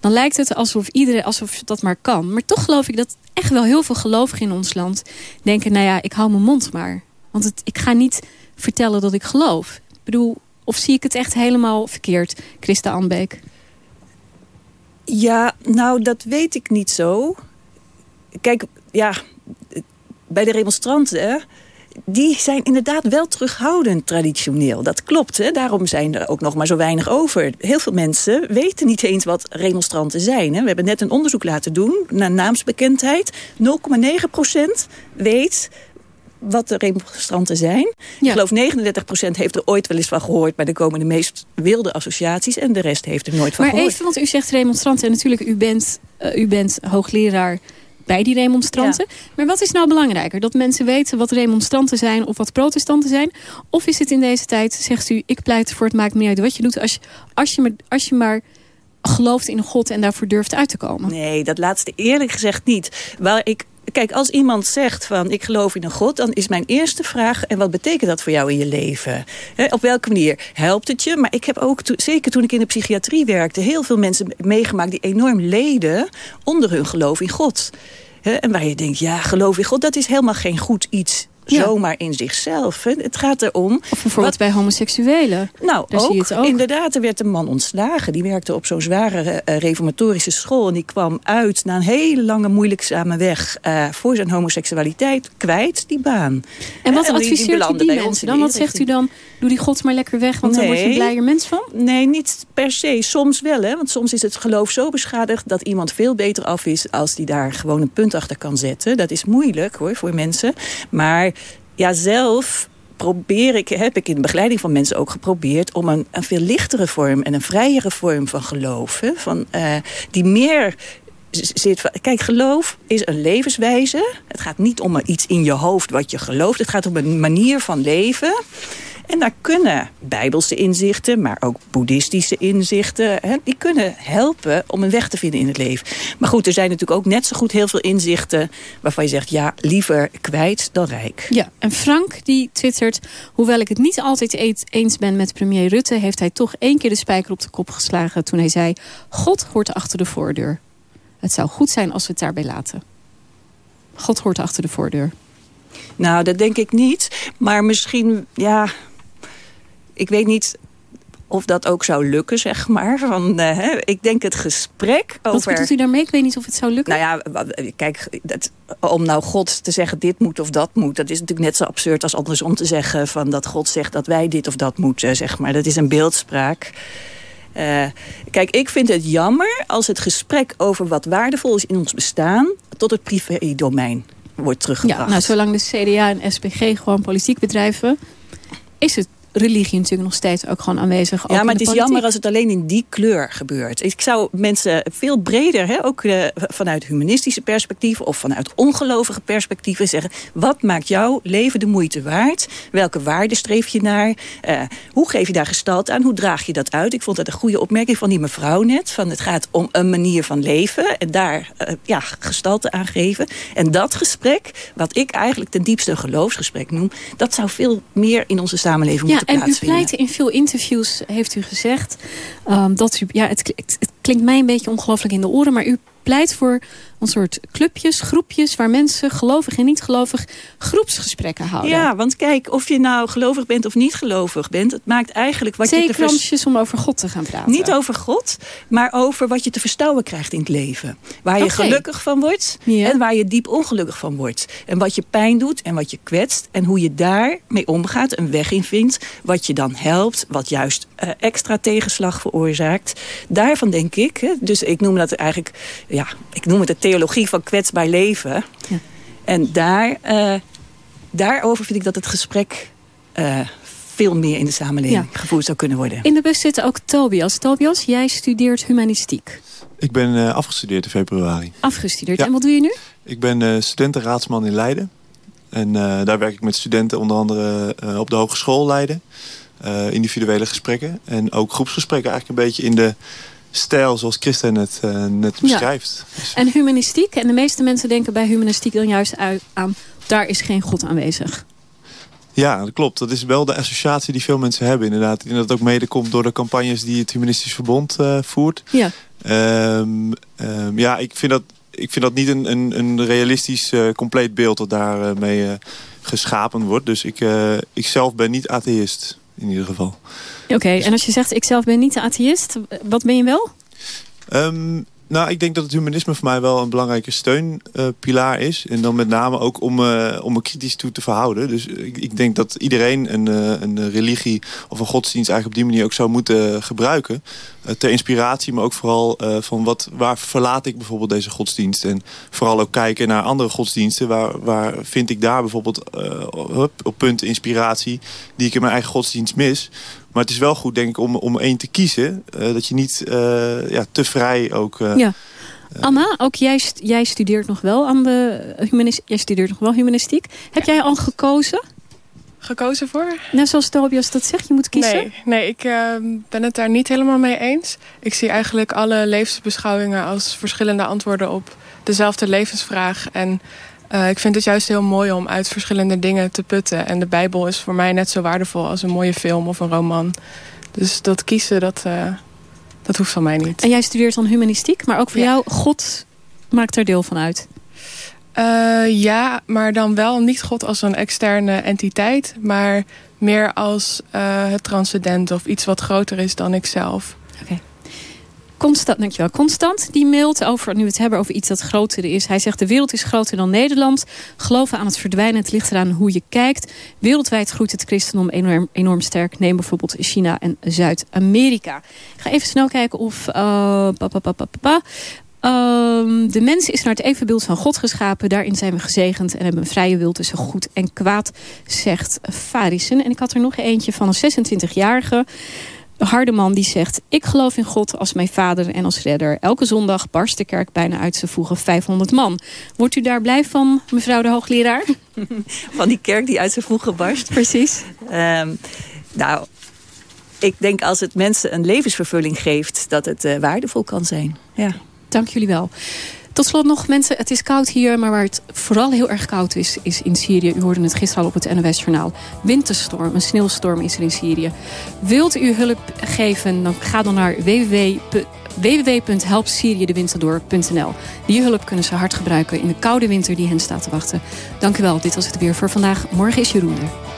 [SPEAKER 25] Dan lijkt het alsof iedereen, alsof dat maar kan. Maar toch geloof ik dat echt wel heel veel gelovigen in ons land... denken, nou ja, ik hou mijn mond maar. Want het, ik ga niet vertellen dat ik geloof. Ik bedoel, of zie ik het echt helemaal verkeerd, Christa Anbeek?
[SPEAKER 26] Ja, nou, dat weet ik niet zo. Kijk, ja, bij de remonstranten... die zijn inderdaad wel terughoudend traditioneel. Dat klopt, hè? daarom zijn er ook nog maar zo weinig over. Heel veel mensen weten niet eens wat remonstranten zijn. Hè? We hebben net een onderzoek laten doen naar naamsbekendheid. 0,9% weet wat de remonstranten zijn. Ik geloof 39% heeft er ooit wel eens van gehoord... maar er komen de meest wilde associaties... en de rest heeft er nooit van
[SPEAKER 25] Maar
[SPEAKER 26] gehoord.
[SPEAKER 25] even, want u zegt remonstranten. En natuurlijk, u bent, eh, u bent hoogleraar bij die remonstranten. Maar wat is nou belangrijker? Dat mensen weten wat remonstranten zijn of wat protestanten zijn? Of is het in deze tijd, zegt u, ik pleit ervoor, het maakt niet uit wat je doet... als je, als je, maar, als je maar gelooft in God en daarvoor durft uit te komen?
[SPEAKER 26] Nee, dat laatste eerlijk gezegd niet. Waar ik, kijk, als iemand zegt van ik geloof in een God... dan is mijn eerste vraag, en wat betekent dat voor jou in je leven? Op welke manier helpt het je? Maar ik heb ook, zeker toen ik in de psychiatrie werkte... heel veel mensen meegemaakt die enorm leden onder hun geloof in God. En waar je denkt, ja, geloof in God, dat is helemaal geen goed iets...
[SPEAKER 25] Ja.
[SPEAKER 26] Zomaar in zichzelf. Het gaat erom...
[SPEAKER 25] Of bijvoorbeeld bij homoseksuelen.
[SPEAKER 26] Nou,
[SPEAKER 25] Daar zie je
[SPEAKER 26] ook,
[SPEAKER 25] het ook.
[SPEAKER 26] inderdaad, er werd een man ontslagen. Die werkte op zo'n zware eh, reformatorische school. En die kwam uit na een hele lange, moeilijkzame weg... eh, voor zijn homoseksualiteit, kwijt die baan.
[SPEAKER 25] En wat
[SPEAKER 26] die- die
[SPEAKER 25] adviseert die
[SPEAKER 26] bij ons
[SPEAKER 25] mensen dan? Wat zegt u dan? Doe die God maar lekker weg, want dan word je een blijer mens van?
[SPEAKER 26] Nee, niet per se. Soms wel, hè. Want soms is het geloof zo beschadigd... dat iemand veel beter af is als die daar gewoon een punt achter kan zetten. Dat is moeilijk, hoor, voor mensen. Maar ja, zelf probeer ik, heb ik in de begeleiding van mensen ook geprobeerd... om een, een veel lichtere vorm en een vrijere vorm van geloof... Hè, van, eh, die meer zit van- Kijk, geloof is een levenswijze. Het gaat niet om iets in je hoofd wat je gelooft. Het gaat om een manier van leven... En daar kunnen bijbelse inzichten, maar ook boeddhistische inzichten... Hè, die kunnen helpen om een weg te vinden in het leven. Maar goed, er zijn natuurlijk ook net zo goed heel veel inzichten... waarvan je zegt, ja, liever kwijt dan rijk.
[SPEAKER 25] Ja, en Frank die twittert... hoewel ik het niet altijd eens ben met premier Rutte... heeft hij toch één keer de spijker op de kop geslagen toen hij zei... God hoort achter de voordeur. Het zou goed zijn als we het daarbij laten. God hoort achter de voordeur.
[SPEAKER 26] Nou, dat denk ik niet. Maar misschien, ja... Ik weet niet of dat ook zou lukken, zeg maar. Van, eh, ik denk het gesprek
[SPEAKER 25] Wat
[SPEAKER 26] over...
[SPEAKER 25] bedoelt u daarmee? Ik weet niet of het zou lukken.
[SPEAKER 26] Nou ja, kijk, dat, om nou God te zeggen dit moet of dat moet... dat is natuurlijk net zo absurd als andersom te zeggen... Van dat God zegt dat wij dit of dat moeten, zeg maar. Dat is een beeldspraak. Eh, kijk, ik vind het jammer als het gesprek over wat waardevol is in ons bestaan... tot het privé-domein wordt teruggebracht.
[SPEAKER 25] Ja, nou, zolang de CDA en SPG gewoon politiek bedrijven... is het religie natuurlijk nog steeds ook gewoon aanwezig. ook
[SPEAKER 26] Ja, maar het is
[SPEAKER 25] politiek.
[SPEAKER 26] jammer als het alleen in die kleur gebeurt. Ik zou mensen veel breder, hè, ook eh, vanuit humanistische perspectieven... of vanuit ongelovige perspectieven zeggen... wat maakt jouw leven de moeite waard? Welke waarden streef je naar? Eh, hoe geef je daar gestalte aan? Hoe draag je dat uit? Ik vond dat een goede opmerking van die mevrouw net. Van het gaat om een manier van leven en daar eh, ja, gestalte aan geven. En dat gesprek, wat ik eigenlijk ten diepste een geloofsgesprek noem... dat zou veel meer in onze samenleving
[SPEAKER 25] Ja,
[SPEAKER 26] moeten
[SPEAKER 25] en u pleit in veel interviews, heeft u gezegd... ehm, dat u, ja, het, het, het klinkt mij een beetje ongelooflijk in de oren... maar u pleit voor een soort clubjes, groepjes... waar mensen, gelovig en niet gelovig, groepsgesprekken houden.
[SPEAKER 26] Ja, want kijk, of je nou gelovig bent of niet gelovig bent... het maakt eigenlijk wat je te vers-
[SPEAKER 25] Theekransjes om over God te gaan praten.
[SPEAKER 26] Niet over God, maar over wat je te verstouwen krijgt in het leven. Waar je gelukkig van wordt en waar je diep ongelukkig van wordt. En wat je pijn doet en wat je kwetst. En hoe je daarmee omgaat, een weg in vindt. Wat je dan helpt, wat juist eh, extra tegenslag veroorzaakt. Daarvan denk ik, hè, dus ik noem dat eigenlijk... ja, ik noem het de theologie van kwetsbaar leven. En daar, eh, daarover vind ik dat het gesprek... eh, veel meer in de samenleving gevoerd zou kunnen worden.
[SPEAKER 25] In de bus zit ook Tobias. Tobias, jij studeert humanistiek.
[SPEAKER 30] Ik ben eh, afgestudeerd in februari.
[SPEAKER 25] Afgestudeerd.
[SPEAKER 30] Ja.
[SPEAKER 25] En wat doe je nu?
[SPEAKER 30] Ik ben eh, studentenraadsman in Leiden. En eh, daar werk ik met studenten onder andere eh, op de hogeschool Leiden. Eh, individuele gesprekken. En ook groepsgesprekken eigenlijk een beetje in de stijl zoals Christa net, eh, net beschrijft.
[SPEAKER 25] En humanistiek. En de meeste mensen denken bij humanistiek dan juist uit aan... daar is geen God aanwezig.
[SPEAKER 30] Ja, dat klopt. Dat is wel de associatie die veel mensen hebben inderdaad. En dat ook mede komt door de campagnes die het Humanistisch Verbond eh, voert.
[SPEAKER 25] Ja.
[SPEAKER 30] Ehm, ehm, ja, ik vind dat, ik vind dat niet een, een, een realistisch eh, compleet beeld dat daarmee mee geschapen wordt. Dus ik, ik zelf ben niet atheïst in ieder geval.
[SPEAKER 25] Oké, en als je zegt ik zelf ben niet atheïst, wat ben je wel?
[SPEAKER 30] Um, nou, ik denk dat het humanisme voor mij wel een belangrijke steunpilaar uh, is. En dan met name ook om, uh, om er kritisch toe te verhouden. Dus ik, ik denk dat iedereen een, uh, een religie of een godsdienst eigenlijk op die manier ook zou moeten gebruiken. ter inspiratie, maar ook vooral van wat, waar verlaat ik bijvoorbeeld deze godsdienst. En vooral ook kijken naar andere godsdiensten. Waar, waar vind ik daar bijvoorbeeld op punten inspiratie die ik in mijn eigen godsdienst mis. Maar het is wel goed, denk ik, om, om één te kiezen. Uh, dat je niet uh, ja, te vrij ook... Uh,
[SPEAKER 25] ja. Anna, ook jij, jij studeert nog wel aan de humanist, jij studeert nog wel humanistiek. Heb jij al gekozen?
[SPEAKER 31] Gekozen voor?
[SPEAKER 25] Net zoals Tobias dat zegt, je moet kiezen?
[SPEAKER 31] Nee, nee ik ben het daar niet helemaal mee eens. Ik zie eigenlijk alle levensbeschouwingen als verschillende antwoorden op dezelfde levensvraag. En uh, ik vind het juist heel mooi om uit verschillende dingen te putten. En de Bijbel is voor mij net zo waardevol als een mooie film of een roman. Dus dat kiezen, dat, uh, dat hoeft van mij niet.
[SPEAKER 25] En jij studeert dan humanistiek, maar ook voor ja. jou, God maakt er deel van uit?
[SPEAKER 31] Uh, ja, maar dan wel niet God als een externe entiteit. Maar meer als het transcendent of iets wat groter is dan ikzelf.
[SPEAKER 25] Oké. Constant, dankjewel. Constant die mailt over, nu we het hebben over iets dat groter is. Hij zegt de wereld is groter dan Nederland. Geloven aan het verdwijnen, het ligt eraan hoe je kijkt. Wereldwijd groeit het christendom enorm, enorm sterk. Neem bijvoorbeeld China en Zuid-Amerika. Ik ga even snel kijken of... Uh, pa, Um, de mens is naar het evenbeeld van God geschapen. Daarin zijn we gezegend en hebben een vrije wil tussen goed en kwaad, zegt Farissen. En ik had er nog eentje van een 26-jarige. Hardeman die zegt... ik geloof in God als mijn vader en als redder. Elke zondag barst de kerk bijna uit zijn voegen 500 man. Wordt u daar blij van, mevrouw de hoogleraar?
[SPEAKER 26] Van die kerk die uit zijn voegen barst?
[SPEAKER 25] Precies.
[SPEAKER 26] Um, nou, ik denk als het mensen een levensvervulling geeft... dat het uh, waardevol kan zijn. Ja.
[SPEAKER 25] Dank jullie wel. Tot slot nog, mensen, het is koud hier, maar waar het vooral heel erg koud is, is in Syrië. U hoorde het gisteren al op het NOS-journaal. Winterstorm, een sneeuwstorm is er in Syrië. Wilt u hulp geven, dan ga dan naar www.helpsyriëdewinterdoor.nl. Die hulp kunnen ze hard gebruiken in de koude winter die hen staat te wachten. Dank u wel, dit was het weer voor vandaag. Morgen is Jeroen er.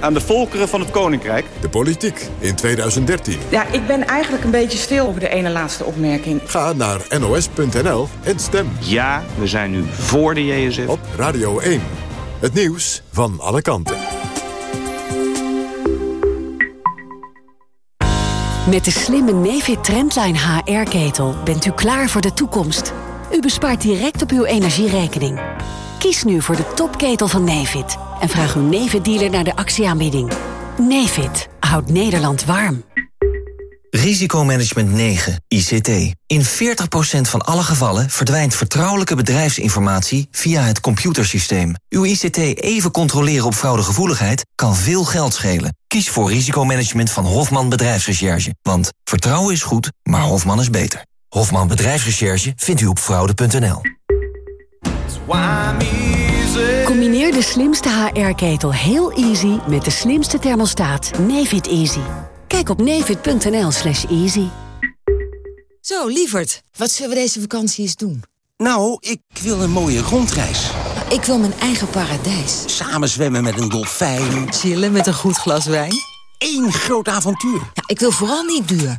[SPEAKER 32] aan de volkeren van het Koninkrijk.
[SPEAKER 1] De politiek in 2013.
[SPEAKER 33] Ja, ik ben eigenlijk een beetje stil over de ene laatste opmerking.
[SPEAKER 1] Ga naar nos.nl en stem.
[SPEAKER 32] Ja, we zijn nu voor de JSF.
[SPEAKER 1] Op Radio 1. Het nieuws van alle kanten.
[SPEAKER 34] Met de slimme Nefit Trendline HR-ketel bent u klaar voor de toekomst. U bespaart direct op uw energierekening. Kies nu voor de topketel van Nefit en vraag uw Nefit-dealer naar de actieaanbieding. Nefit houdt Nederland warm.
[SPEAKER 35] Risicomanagement 9, ICT. In 40% van alle gevallen verdwijnt vertrouwelijke bedrijfsinformatie via het computersysteem. Uw ICT even controleren op fraudegevoeligheid kan veel geld schelen. Kies voor risicomanagement van Hofman Bedrijfsrecherche. Want vertrouwen is goed, maar Hofman is beter. Hofman Bedrijfsrecherche vindt u op fraude.nl.
[SPEAKER 34] Combineer de slimste HR-ketel heel easy met de slimste thermostaat Nefit Easy. Kijk op nefit.nl slash easy.
[SPEAKER 36] Zo, lieverd, wat zullen we deze vakantie eens doen?
[SPEAKER 37] Nou, ik wil een mooie rondreis.
[SPEAKER 36] Ik wil mijn eigen paradijs.
[SPEAKER 37] Samen zwemmen met een dolfijn.
[SPEAKER 36] Chillen met een goed glas wijn.
[SPEAKER 37] Eén groot avontuur.
[SPEAKER 36] Ja, ik wil vooral niet duur.